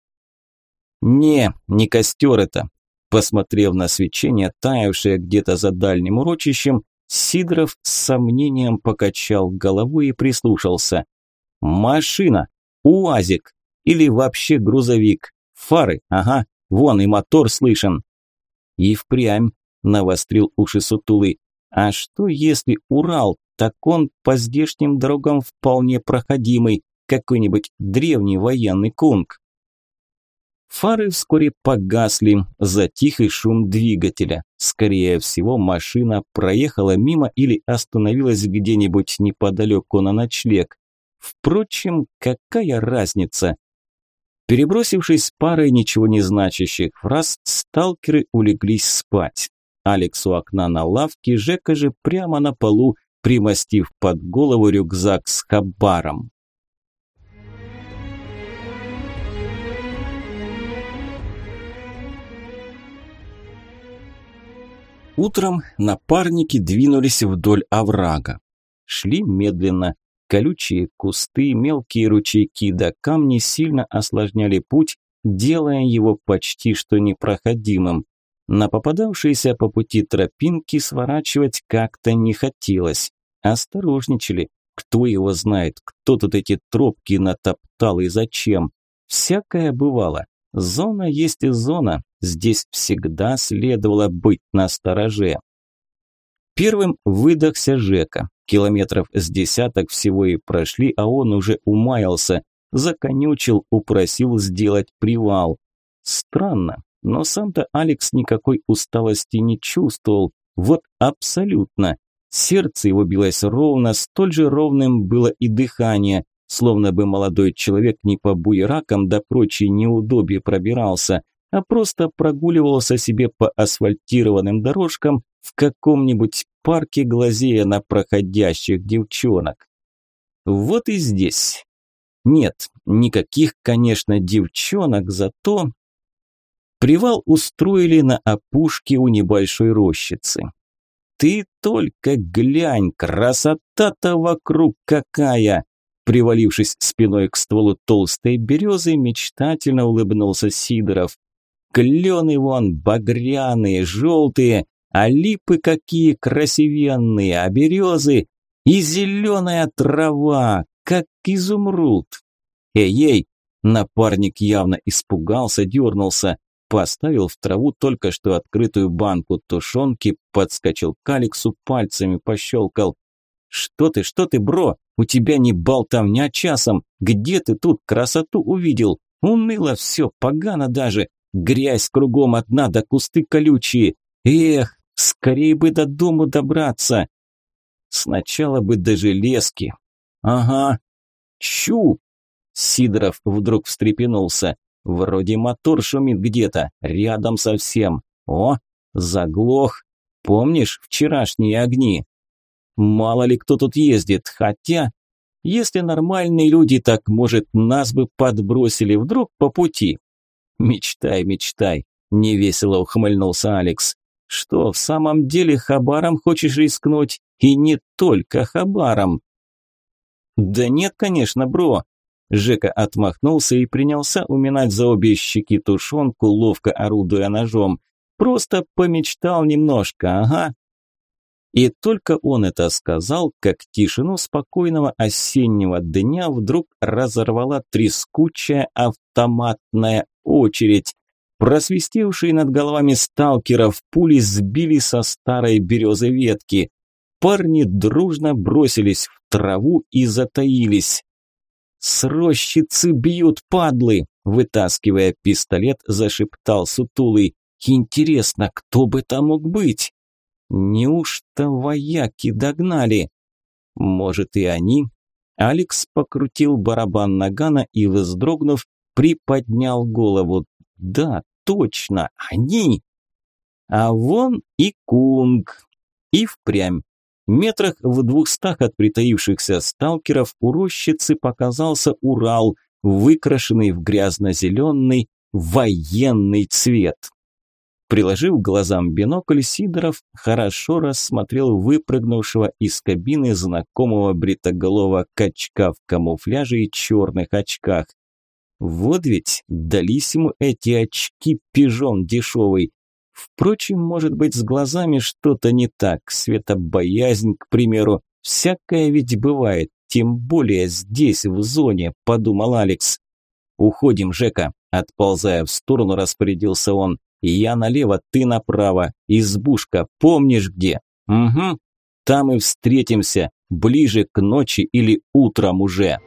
Не, не костер это. Посмотрев на свечение, таявшее где-то за дальним урочищем, Сидоров с сомнением покачал головой и прислушался. Машина, УАЗик или вообще грузовик. Фары, ага, вон и мотор слышен. И впрямь навострил уши сутулый. А что если Урал, так он по здешним дорогам вполне проходимый, какой-нибудь древний военный кунг. Фары вскоре погасли, затих и шум двигателя. Скорее всего, машина проехала мимо или остановилась где-нибудь неподалеку на ночлег. Впрочем, какая разница? Перебросившись парой ничего не значащих фраз, сталкеры улеглись спать. Алекс у окна на лавке, Жека же прямо на полу, примостив под голову рюкзак с хабаром. Утром напарники двинулись вдоль оврага. Шли медленно. Колючие кусты, мелкие ручейки да камни сильно осложняли путь, делая его почти что непроходимым. На попадавшиеся по пути тропинки сворачивать как-то не хотелось. Осторожничали. Кто его знает, кто тут эти тропки натоптал и зачем. Всякое бывало. Зона есть и зона. Здесь всегда следовало быть настороже. Первым выдохся Жека. Километров с десяток всего и прошли, а он уже умаялся. Законючил, упросил сделать привал. Странно, но сам-то Алекс никакой усталости не чувствовал. Вот абсолютно. Сердце его билось ровно, столь же ровным было и дыхание, словно бы молодой человек не по буеракам да прочей неудобье пробирался, а просто прогуливался себе по асфальтированным дорожкам в каком-нибудь парке, глазея на проходящих девчонок. Вот и здесь. Нет, никаких, конечно, девчонок, зато Привал устроили на опушке у небольшой рощицы. Ты только глянь, красота-то вокруг какая! Привалившись спиной к стволу толстой березы, мечтательно улыбнулся Сидоров. Клены вон багряные, желтые, а липы какие красивенные, а березы и зеленая трава, как изумруд. Эй-ей, напарник явно испугался, дернулся, поставил в траву только что открытую банку тушенки, подскочил к Алексу, пальцами пощелкал. «Что ты, что ты, бро? У тебя не болтовня часом. Где ты тут красоту увидел? Уныло все, погано даже. Грязь кругом одна, да кусты колючие. Эх, скорее бы до дому добраться. Сначала бы до железки. Ага. Чу! Сидоров вдруг встрепенулся. Вроде мотор шумит где-то, рядом совсем. О, заглох. Помнишь вчерашние огни? Мало ли кто тут ездит, хотя... Если нормальные люди, так, может, нас бы подбросили вдруг по пути. Мечтай, мечтай, невесело ухмыльнулся Алекс. Что, в самом деле хабаром хочешь рискнуть? И не только хабаром. Да нет, конечно, бро. Жека отмахнулся и принялся уминать за обе щеки тушенку, ловко орудуя ножом. Просто помечтал немножко, ага. И только он это сказал, как тишину спокойного осеннего дня вдруг разорвала трескучая автоматная очередь. Просвистевшие над головами сталкеров пули сбили со старой березы ветки. Парни дружно бросились в траву и затаились. «С рощицы бьют падлы!» Вытаскивая пистолет, зашептал Сутулый. «Интересно, кто бы там мог быть?» Неужто вояки догнали? Может и они? Алекс покрутил барабан нагана и, вздрогнув, приподнял голову. Да, точно, они! А вон и Кунг. И впрямь. Метрах в двухстах от притаившихся сталкеров у рощицы показался Урал, выкрашенный в грязно-зеленый военный цвет. Приложив глазам бинокль, Сидоров хорошо рассмотрел выпрыгнувшего из кабины знакомого бритоголового качка в камуфляже и черных очках. Вот ведь дались ему эти очки пижон дешевый. Впрочем, может быть, с глазами что-то не так, светобоязнь, к примеру. Всякое ведь бывает, тем более здесь, в зоне, подумал Алекс. «Уходим, Жека», – отползая в сторону, распорядился он. Я налево, ты направо. Избушка, помнишь где? Угу. Там и встретимся, ближе к ночи или утром уже.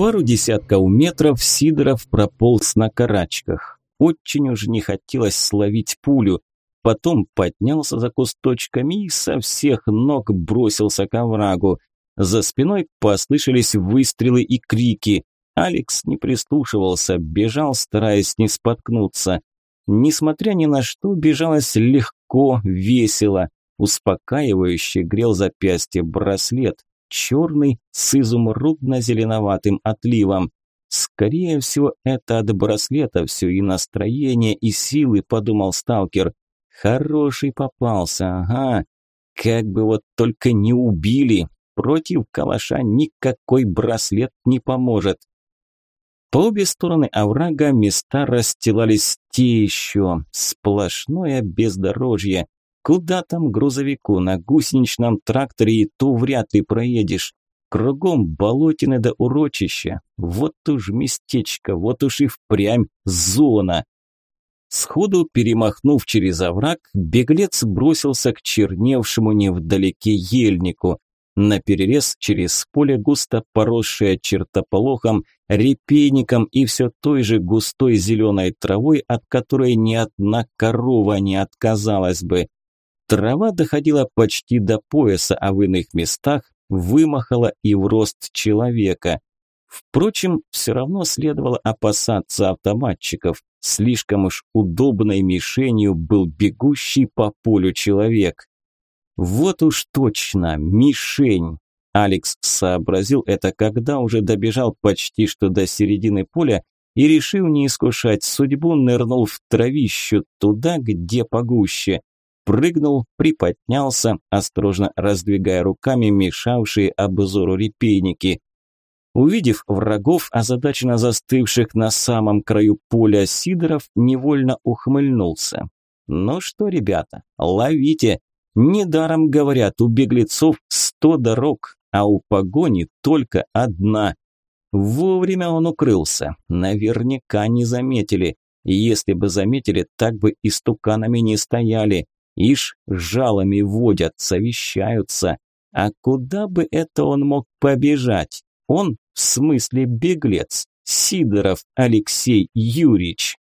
Пару десятков метров Сидоров прополз на карачках. Очень уж не хотелось словить пулю. Потом поднялся за кусточками и со всех ног бросился к оврагу. За спиной послышались выстрелы и крики. Алекс не прислушивался, бежал, стараясь не споткнуться. Несмотря ни на что, бежалось легко, весело. Успокаивающе грел запястье браслет, черный с изумрудно-зеленоватым отливом. Скорее всего, это от браслета все и настроение, и силы, подумал сталкер. Хороший попался, ага. Как бы вот только не убили, Против калаша никакой браслет не поможет. По обе стороны оврага места расстилались те еще. Сплошное бездорожье. Куда там грузовику на гусеничном тракторе и то вряд ли проедешь. Кругом болотины до урочища. Вот уж местечко, вот уж и впрямь зона. Сходу перемахнув через овраг, беглец бросился к черневшему невдалеке ельнику. На перерез через поле густо поросшее чертополохом, репейником и все той же густой зеленой травой, от которой ни одна корова не отказалась бы. Трава доходила почти до пояса, а в иных местах вымахала и в рост человека. Впрочем, все равно следовало опасаться автоматчиков. Слишком уж удобной мишенью был бегущий по полю человек. Вот уж точно, мишень. Алекс сообразил это, когда уже добежал почти что до середины поля и, решив не искушать судьбу, нырнул в травищу туда, где погуще. Прыгнул, приподнялся, осторожно раздвигая руками мешавшие обзору репейники. Увидев врагов, озадаченно застывших на самом краю поля, Сидоров невольно ухмыльнулся. «Ну что, ребята, ловите! Недаром говорят, у беглецов сто дорог, а у погони только одна. Вовремя он укрылся, наверняка не заметили. Если бы заметили, так бы и стуканами не стояли. Ишь, жалами водят, совещаются. А куда бы это он мог побежать? Он, в смысле беглец, Сидоров Алексей Юрьевич.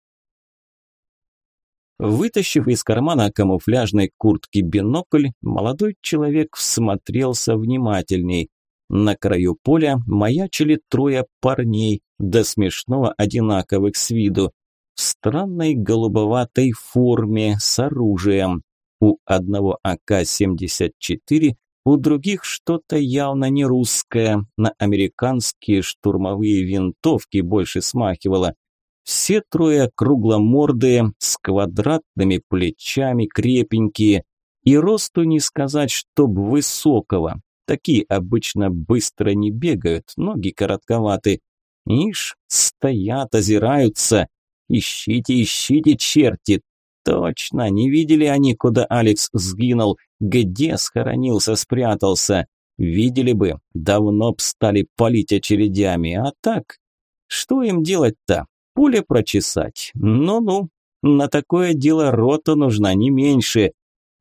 Вытащив из кармана камуфляжной куртки бинокль, молодой человек всмотрелся внимательней. На краю поля маячили трое парней, до смешного одинаковых с виду, в странной голубоватой форме с оружием. У одного АК-74, у других что-то явно не русское, на американские штурмовые винтовки больше смахивало. Все трое кругломордые, с квадратными плечами, крепенькие. И росту не сказать, чтоб высокого. Такие обычно быстро не бегают, ноги коротковаты. Ишь, стоят, озираются. Ищите, ищите, черти. Точно, не видели они, куда Алекс сгинул, где схоронился, спрятался. Видели бы, давно б стали палить очередями, а так... Что им делать-то? Пуле прочесать? Ну-ну, на такое дело рота нужна не меньше.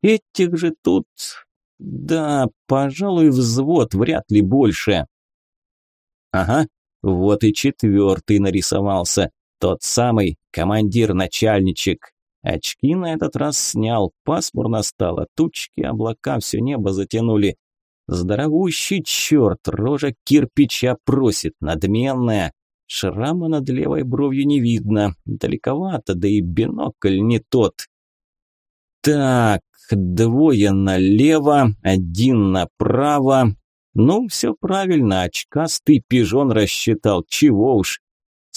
Этих же тут... Да, пожалуй, взвод, вряд ли больше. Ага, вот и четвертый нарисовался. Тот самый командир-начальничек. Очки на этот раз снял, пасмурно стало, тучки, облака, все небо затянули. Здоровущий черт, рожа кирпича просит, надменная. Шрама над левой бровью не видно, далековато, да и бинокль не тот. Так, двое налево, один направо. Ну, все правильно, очкастый пижон рассчитал, чего уж.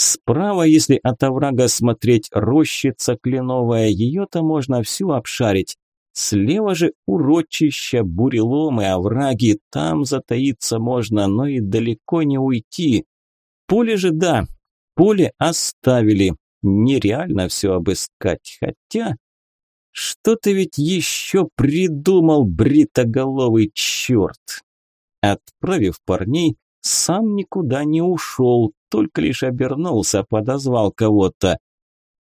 Справа, если от оврага смотреть, рощица кленовая, ее-то можно всю обшарить. Слева же урочища, буреломы, овраги, там затаиться можно, но и далеко не уйти. Поле же да, поле оставили. Нереально все обыскать, хотя... Что-то ведь еще придумал бритоголовый черт. Отправив парней, сам никуда не ушел, только лишь обернулся, подозвал кого-то.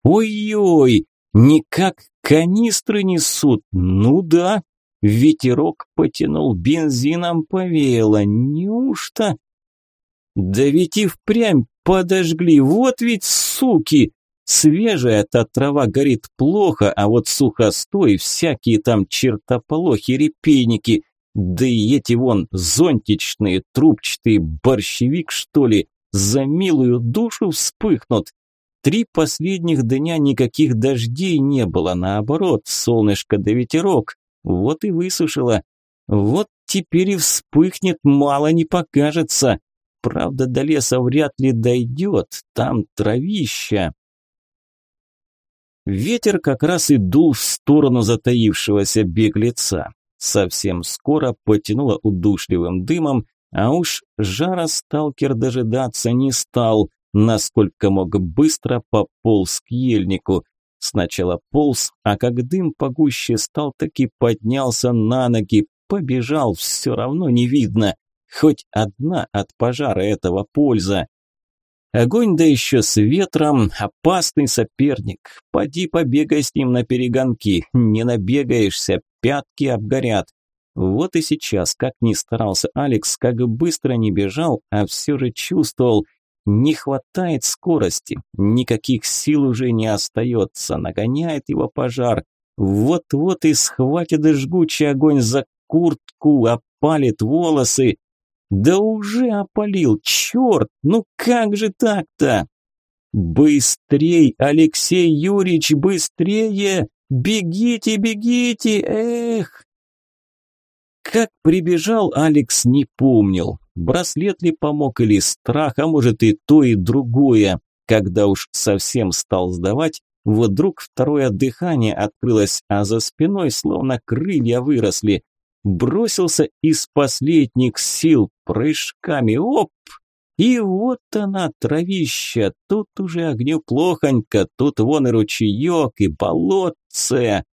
Ой-ой, никак канистры несут, ну да. Ветерок потянул, бензином повеяло, неужто? Да ведь и впрямь подожгли, вот ведь суки! Свежая-то трава горит плохо, а вот сухостой, всякие там чертополохи, репейники, да и эти вон зонтичные, трубчатые, борщевик, что ли, за милую душу вспыхнут. Три последних дня никаких дождей не было, наоборот, солнышко да ветерок, вот и высушило. Вот теперь и вспыхнет, мало не покажется. Правда, до леса вряд ли дойдет, там травища. Ветер как раз и дул в сторону затаившегося беглеца. Совсем скоро потянуло удушливым дымом, а уж жара сталкер дожидаться не стал, насколько мог быстро пополз к ельнику. Сначала полз, а как дым погуще стал, таки поднялся на ноги, побежал, все равно не видно. Хоть одна от пожара этого польза. Огонь да еще с ветром, опасный соперник. Поди побегай с ним на перегонки, не набегаешься, пятки обгорят. Вот и сейчас, как ни старался Алекс, как быстро не бежал, а все же чувствовал, не хватает скорости, никаких сил уже не остается, нагоняет его пожар. Вот-вот и схватит жгучий огонь за куртку, опалит волосы. Да уже опалил, черт, ну как же так-то? Быстрей, Алексей Юрьевич, быстрее! Бегите, бегите, эх! Как прибежал, Алекс не помнил. Браслет ли помог или страх, а может и то, и другое. Когда уж совсем стал сдавать, Вдруг второе дыхание открылось, а за спиной словно крылья выросли. Бросился из последних сил прыжками. Оп! И вот она, травища. Тут уже огню плохонько, тут вон и ручеек, и болотце.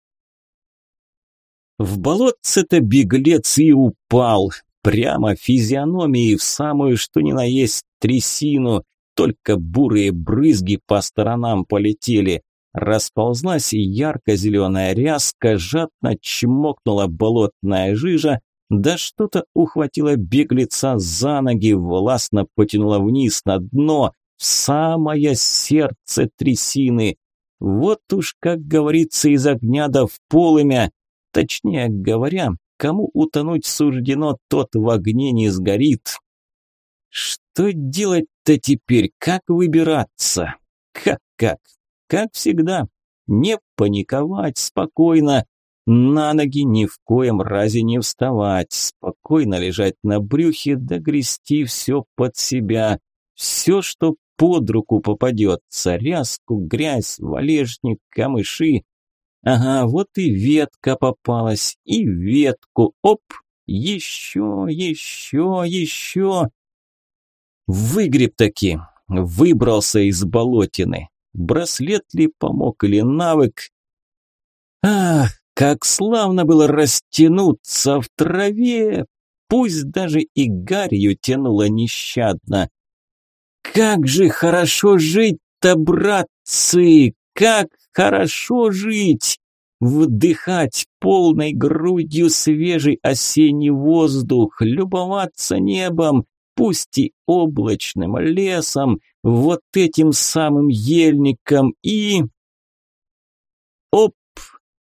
В болотце-то беглец и упал. Прямо физиономией в самую что ни на есть трясину. Только бурые брызги по сторонам полетели. Расползлась ярко-зеленая ряска, жадно чмокнула болотная жижа, да что-то ухватило беглеца за ноги, властно потянуло вниз на дно, в самое сердце трясины. Вот уж, как говорится, из огня да в полымя. Точнее говоря, кому утонуть суждено, тот в огне не сгорит. Что делать-то теперь? Как выбираться? Как-как? Как всегда, не паниковать, спокойно, на ноги ни в коем разе не вставать, спокойно лежать на брюхе, да грести все под себя, все, что под руку попадется, ряску, грязь, валежник, камыши. Ага, вот и ветка попалась, и ветку, оп, еще, еще, еще. Выгреб таки, выбрался из болотины. Браслет ли помог или навык? Ах, как славно было растянуться в траве, пусть даже и гарью тянуло нещадно. Как же хорошо жить-то, братцы, как хорошо жить! Вдыхать полной грудью свежий осенний воздух, любоваться небом, пусть и облачным лесом, вот этим самым ельником и... Оп!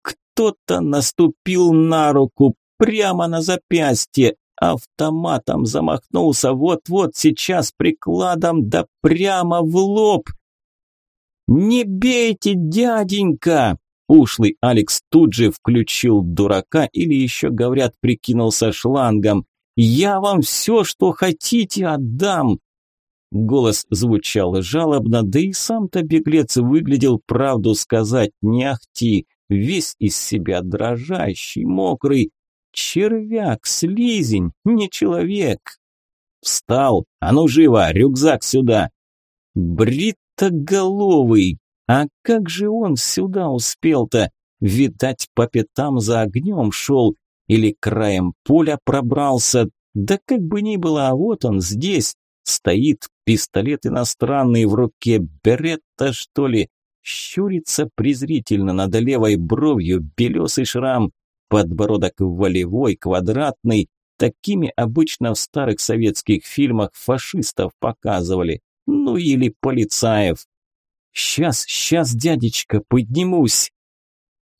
Кто-то наступил на руку, прямо на запястье, автоматом замахнулся, вот-вот сейчас прикладом, да прямо в лоб. «Не бейте, дяденька!» Ушлый Алекс тут же включил дурака или еще, говорят, прикинулся шлангом. «Я вам все, что хотите, отдам!» Голос звучал жалобно, да и сам-то беглец выглядел, правду сказать, не ахти весь из себя дрожащий, мокрый. Червяк, слизень, не человек. Встал, а ну живо, рюкзак сюда. Бритоголовый, а как же он сюда успел-то? Видать, по пятам за огнем шел или краем поля пробрался. Да как бы ни было, а вот он здесь, стоит, пистолет иностранный в руке, беретта что ли, щурится презрительно над левой бровью, белесый шрам, подбородок волевой, квадратный. Такими обычно в старых советских фильмах фашистов показывали. Ну или полицаев. «Сейчас, сейчас, дядечка, поднимусь!»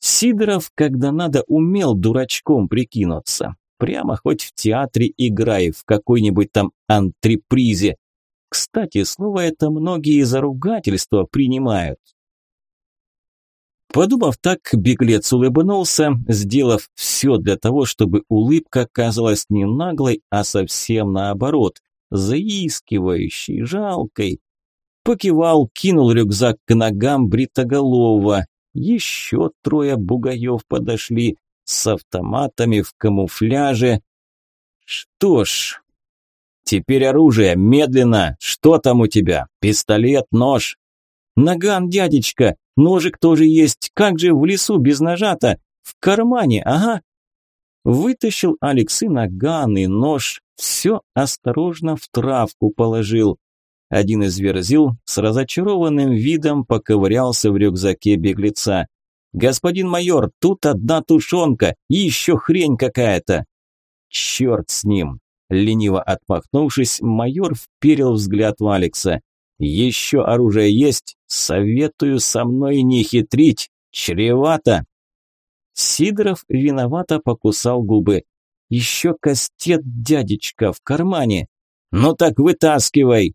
Сидоров, когда надо, умел дурачком прикинуться. Прямо хоть в театре играй, в какой-нибудь там антрепризе. Кстати, слово это многие за ругательство принимают. Подумав так, беглец улыбнулся, сделав все для того, чтобы улыбка казалась не наглой, а совсем наоборот, заискивающей, жалкой. Покивал, кинул рюкзак к ногам бритоголового. Еще трое бугаев подошли с автоматами в камуфляже. Что ж, теперь оружие, медленно. Что там у тебя? Пистолет, нож? Наган, дядечка, Ножик тоже есть. Как же в лесу без ножа-то? В кармане, ага. Вытащил Алекс и наган, и нож. Все осторожно в травку положил. Один из верзил с разочарованным видом поковырялся в рюкзаке беглеца. «Господин майор, тут одна тушенка и еще хрень какая-то!» «Черт с ним!» Лениво отмахнувшись, майор вперил взгляд в Алекса. Еще оружие есть? Советую со мной не хитрить. Чревато. Сидоров виновато покусал губы. Еще кастет дядечка в кармане. Ну так вытаскивай.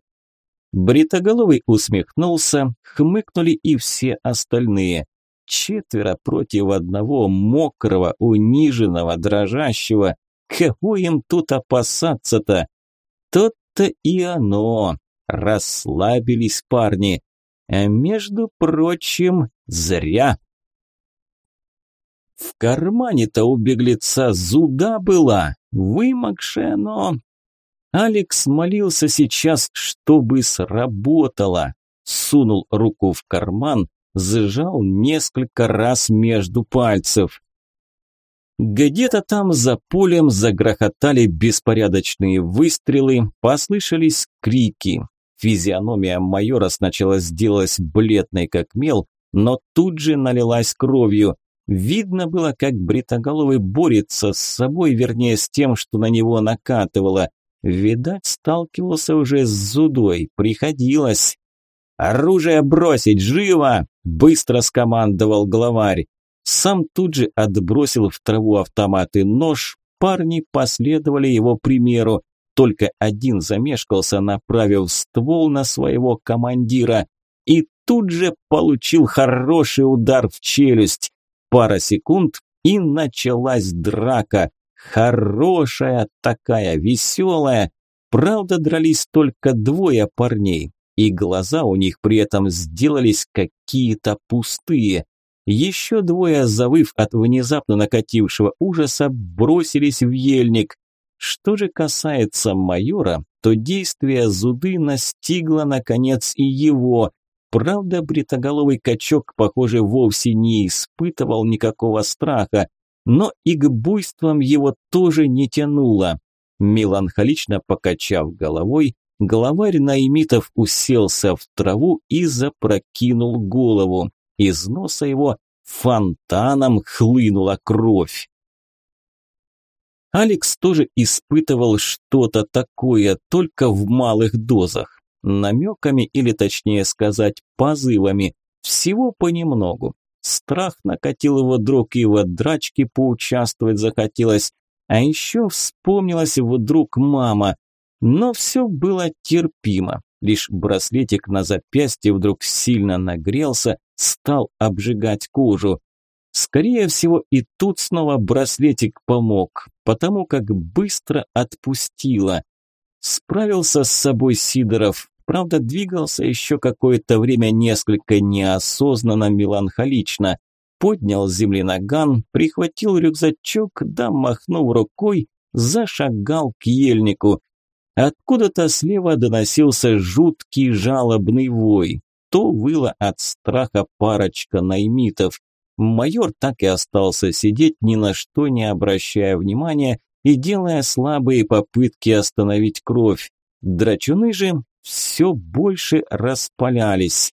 Бритоголовый усмехнулся, хмыкнули и все остальные. Четверо против одного мокрого, униженного, дрожащего. Кого им тут опасаться-то? Тот-то и оно. Расслабились парни. А между прочим, Зря. В кармане-то у беглеца зуда была, вымокшая, но... Алекс молился сейчас, чтобы сработало. Сунул руку в карман, сжал несколько раз между пальцев. Где-то там за полем загрохотали беспорядочные выстрелы, послышались крики. Физиономия майора сначала сделалась бледной как мел, но тут же налилась кровью. Видно было, как Бритоголовый борется с собой, вернее, с тем, что на него накатывало. Видать, сталкивался уже с Зудой, приходилось. «Оружие бросить! Живо!» – быстро скомандовал главарь. Сам тут же отбросил в траву автомат и нож, парни последовали его примеру. Только один замешкался, направив ствол на своего командира, и тут же получил хороший удар в челюсть. Пара секунд, и началась драка. Хорошая такая, веселая. Правда, дрались только двое парней, и глаза у них при этом сделались какие-то пустые. Еще двое, завыв от внезапно накатившего ужаса, бросились в ельник. Что же касается майора, то действие Зуды настигло, наконец, и его. Правда, бритоголовый качок, похоже, вовсе не испытывал никакого страха, но и к буйствам его тоже не тянуло. Меланхолично покачав головой, главарь Наимитов уселся в траву и запрокинул голову. Из носа его фонтаном хлынула кровь. Алекс тоже испытывал что-то такое, только в малых дозах. Намеками или, точнее сказать, позывами. Всего понемногу. Страх накатил его вдруг, и в драчке поучаствовать захотелось. А еще вспомнилась вдруг мама. Но все было терпимо. Лишь браслетик на запястье вдруг сильно нагрелся, стал обжигать кожу. Скорее всего, и тут снова браслетик помог, потому как быстро отпустила. Справился с собой Сидоров, правда, двигался еще какое-то время несколько неосознанно, меланхолично. Поднял с земли наган, прихватил рюкзачок, да, махнув рукой, зашагал к ельнику. Откуда-то слева доносился жуткий жалобный вой. То выла от страха парочка наймитов. Майор так и остался сидеть, ни на что не обращая внимания и делая слабые попытки остановить кровь. Драчуны же все больше распалялись.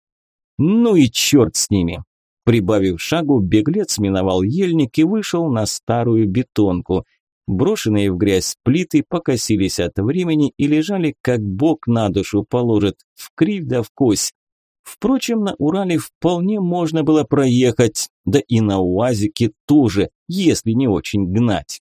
Ну и черт с ними. Прибавив шагу, беглец миновал ельник и вышел на старую бетонку. Брошенные в грязь плиты покосились от времени и лежали, как бог на душу положит, в кривь да в кость. Впрочем, на Урале вполне можно было проехать, да и на УАЗике тоже, если не очень гнать.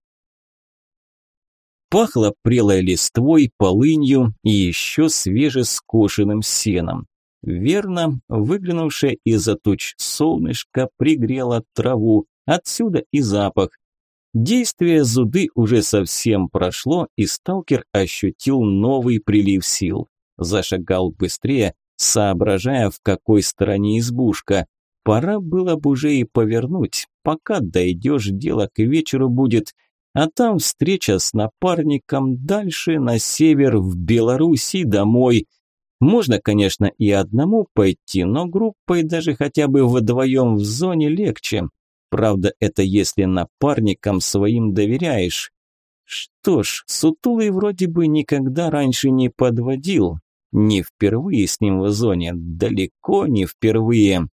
Пахло прелой листвой, полынью и еще свежескошенным сеном. Верно, выглянувшее из-за туч солнышко пригрело траву, отсюда и запах. Действие зуды уже совсем прошло, и сталкер ощутил новый прилив сил. Зашагал быстрее, соображая, в какой стороне избушка. Пора было бы уже и повернуть, пока дойдешь, дело к вечеру будет, а там встреча с напарником дальше на север в Беларуси домой. Можно, конечно, и одному пойти, но группой даже хотя бы вдвоем в зоне легче. Правда, это если напарникам своим доверяешь. Что ж, Сутулый вроде бы никогда раньше не подводил, не впервые с ним в зоне, далеко не впервые.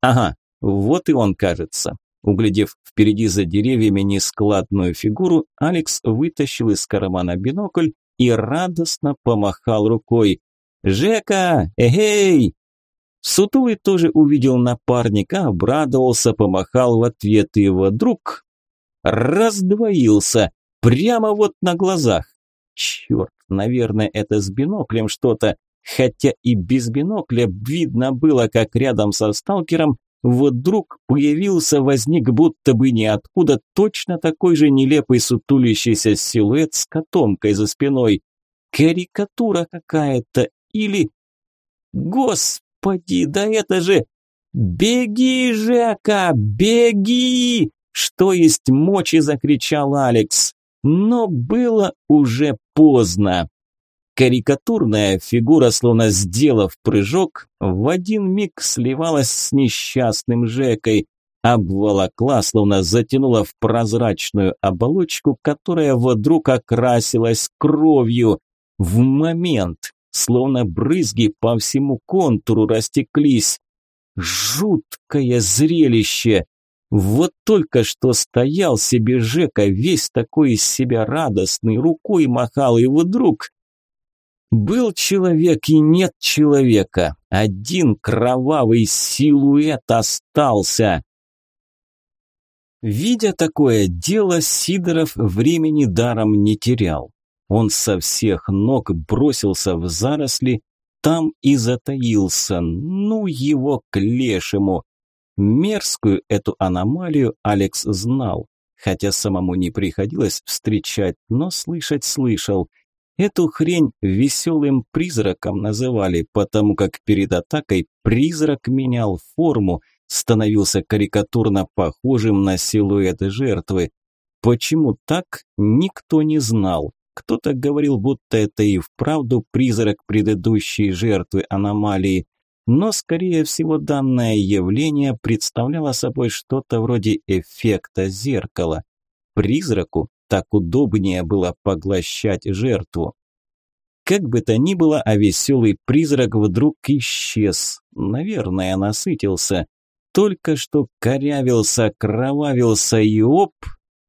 Ага, вот и он, кажется. Углядев впереди за деревьями нескладную фигуру, Алекс вытащил из кармана бинокль и радостно помахал рукой. «Жека! Эгей!» Сутулый тоже увидел напарника, обрадовался, помахал в ответ, его друг раздвоился прямо вот на глазах. Черт, наверное, это с биноклем что-то. Хотя и без бинокля видно было, как рядом со сталкером вдруг появился, возник будто бы ниоткуда точно такой же нелепый сутулящийся силуэт с котомкой за спиной. Карикатура какая-то или... Господи, да это же... «Беги, Жека, беги!» Что есть мочи, закричал Алекс. Но было уже поздно. Карикатурная фигура, словно сделав прыжок, в один миг сливалась с несчастным Жекой, обволокла, словно затянула в прозрачную оболочку, которая вдруг окрасилась кровью. В момент, словно брызги по всему контуру растеклись. Жуткое зрелище! Вот только что стоял себе Жека, весь такой из себя радостный, рукой махал, и вдруг... Был человек и нет человека. Один кровавый силуэт остался. Видя такое дело, Сидоров времени даром не терял. Он со всех ног бросился в заросли, там и затаился. Ну его к лешему. Мерзкую эту аномалию Алекс знал, хотя самому не приходилось встречать, но слышать слышал. Эту хрень веселым призраком называли, потому как перед атакой призрак менял форму, становился карикатурно похожим на силуэт жертвы. Почему так, никто не знал. Кто-то говорил, будто это и вправду призрак предыдущей жертвы аномалии, но, скорее всего, данное явление представляло собой что-то вроде эффекта зеркала. Призраку так удобнее было поглощать жертву. Как бы то ни было, а веселый призрак вдруг исчез. Наверное, насытился. Только что корявился, кровавился и оп,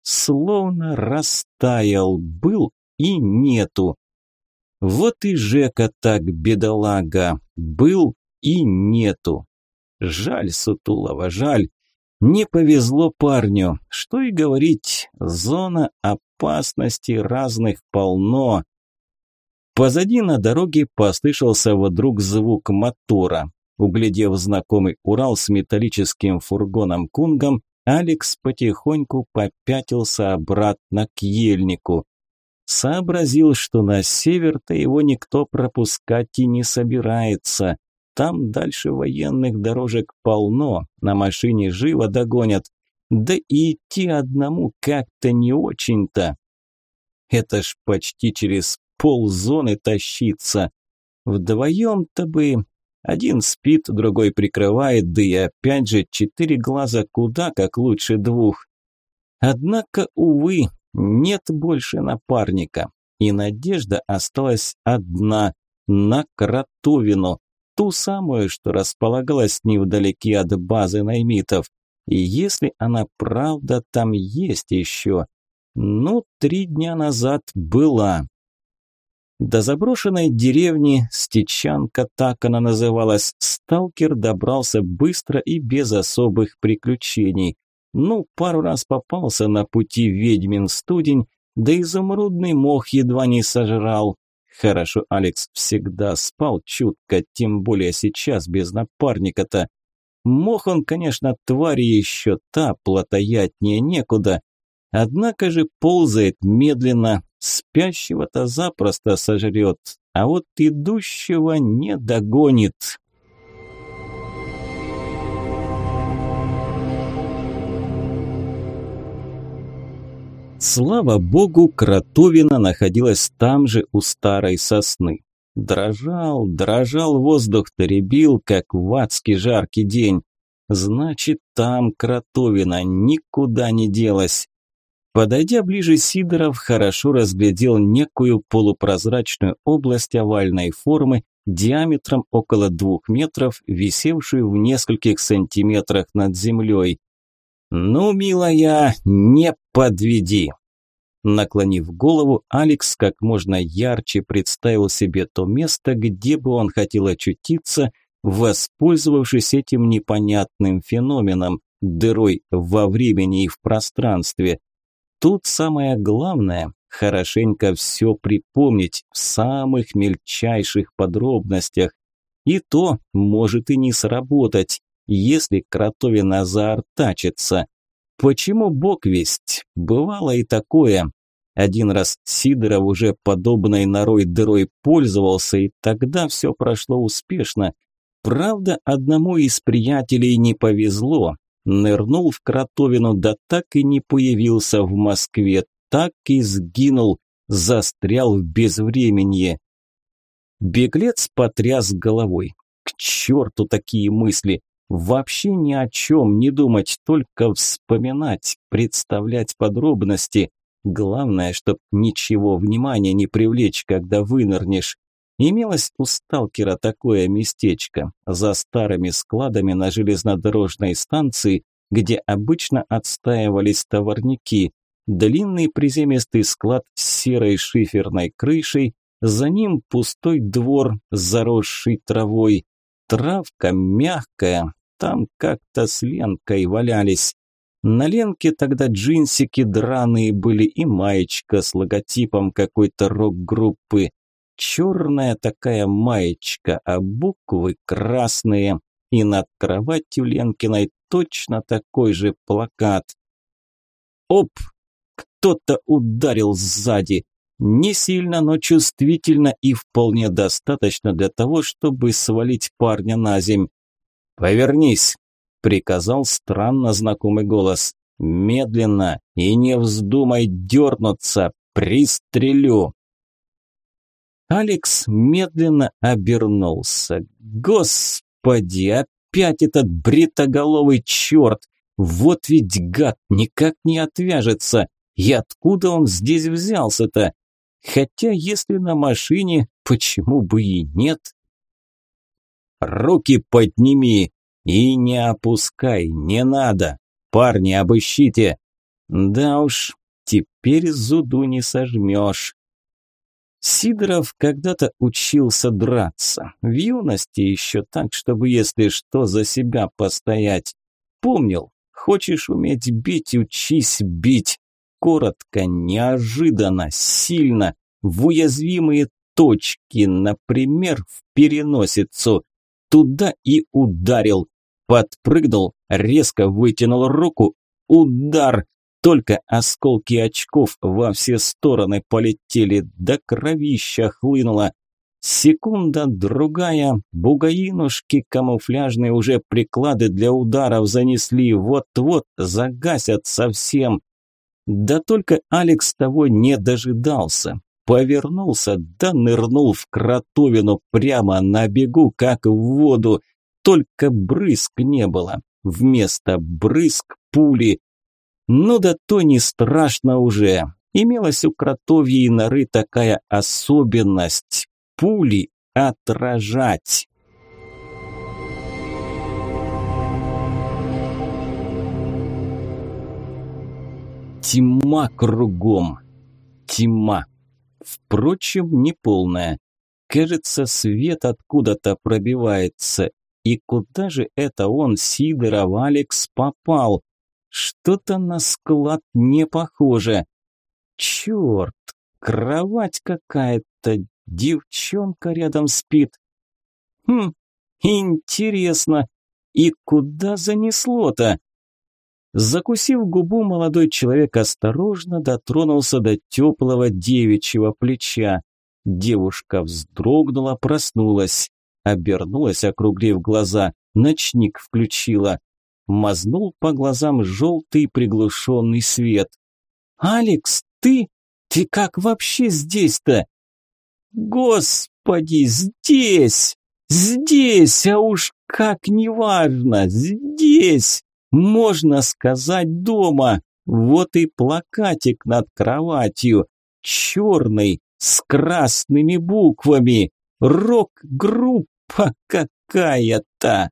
словно растаял, был и нету. Вот и Жека так, бедолага, был и нету. Жаль Сутулова, жаль. Не повезло парню. Что и говорить, зона опасности разных полно. Позади на дороге послышался вдруг звук мотора. Углядев знакомый Урал с металлическим фургоном Кунгом, Алекс потихоньку попятился обратно к ельнику сообразил, что на север-то его никто пропускать и не собирается. Там дальше военных дорожек полно, на машине живо догонят. Да и идти одному как-то не очень-то. Это ж почти через ползоны тащиться. Вдвоем-то бы... Один спит, другой прикрывает, да и опять же четыре глаза куда как лучше двух. Однако, увы, нет больше напарника, и надежда осталась одна – на Кротовину, ту самую, что располагалась невдалеке от базы наймитов. И если она правда там есть еще, ну, три дня назад была. До заброшенной деревни, Стечанка так она называлась, сталкер добрался быстро и без особых приключений – ну, пару раз попался на пути ведьмин студень, да изумрудный мох едва не сожрал. Хорошо, Алекс всегда спал чутко, тем более сейчас без напарника-то. Мох он, конечно, твари еще та, плотоятнее некуда. Однако же ползает медленно, спящего-то запросто сожрет, а вот идущего не догонит. Слава богу, кротовина находилась там же у старой сосны. Дрожал, дрожал воздух, теребил, как в адский жаркий день. Значит, там кротовина никуда не делась. Подойдя ближе, Сидоров хорошо разглядел некую полупрозрачную область овальной формы диаметром около двух метров, висевшую в нескольких сантиметрах над землей. «Ну, милая, не подведи!» Наклонив голову, Алекс как можно ярче представил себе то место, где бы он хотел очутиться, воспользовавшись этим непонятным феноменом, дырой во времени и в пространстве. Тут самое главное – хорошенько все припомнить в самых мельчайших подробностях. И то может и не сработать если кротовина заортачится. Почему бог весть? Бывало и такое. Один раз Сидоров уже подобной норой дырой пользовался, и тогда все прошло успешно. Правда, одному из приятелей не повезло. Нырнул в кротовину, да так и не появился в Москве, так и сгинул, застрял в безвременье. Беглец потряс головой. К черту такие мысли! Вообще ни о чем не думать, только вспоминать, представлять подробности. Главное, чтоб ничего внимания не привлечь, когда вынырнешь. Имелось у сталкера такое местечко за старыми складами на железнодорожной станции, где обычно отстаивались товарники. Длинный приземистый склад с серой шиферной крышей, за ним пустой двор, заросший травой. Травка мягкая, там как-то с Ленкой валялись. На Ленке тогда джинсики драные были и маечка с логотипом какой-то рок-группы. Черная такая маечка, а буквы красные. И над кроватью Ленкиной точно такой же плакат. Оп! Кто-то ударил сзади. Не сильно, но чувствительно и вполне достаточно для того, чтобы свалить парня на земь. «Повернись!» – приказал странно знакомый голос. «Медленно и не вздумай дернуться! Пристрелю!» Алекс медленно обернулся. «Господи, опять этот бритоголовый черт! Вот ведь гад никак не отвяжется! И откуда он здесь взялся-то? Хотя если на машине, почему бы и нет?» Руки подними и не опускай, не надо. Парни, обыщите. Да уж, теперь зуду не сожмешь. Сидоров когда-то учился драться. В юности еще так, чтобы, если что, за себя постоять. Помнил, хочешь уметь бить, учись бить. Коротко, неожиданно, сильно, в уязвимые точки, например, в переносицу туда и ударил. Подпрыгнул, резко вытянул руку. Удар! Только осколки очков во все стороны полетели, до кровища хлынуло. Секунда, другая, бугаинушки камуфляжные уже приклады для ударов занесли, вот-вот загасят совсем. Да только Алекс того не дожидался повернулся да нырнул в кротовину прямо на бегу, как в воду. Только брызг не было. Вместо брызг пули. Ну да то не страшно уже. Имелась у кротовьей норы такая особенность. Пули отражать. Тьма кругом. Тьма. Впрочем, неполная. Кажется, свет откуда-то пробивается. И куда же это он, Сидоров Алекс, попал? Что-то на склад не похоже. Черт, кровать какая-то, девчонка рядом спит. Хм, интересно, и куда занесло-то? Закусив губу, молодой человек осторожно дотронулся до теплого девичьего плеча. Девушка вздрогнула, проснулась, обернулась, округлив глаза, ночник включила. Мазнул по глазам желтый приглушенный свет. «Алекс, ты? Ты как вообще здесь-то?» «Господи, здесь! Здесь, а уж как неважно, здесь!» Можно сказать дома. Вот и плакатик над кроватью. Черный, с красными буквами. Рок-группа какая-то.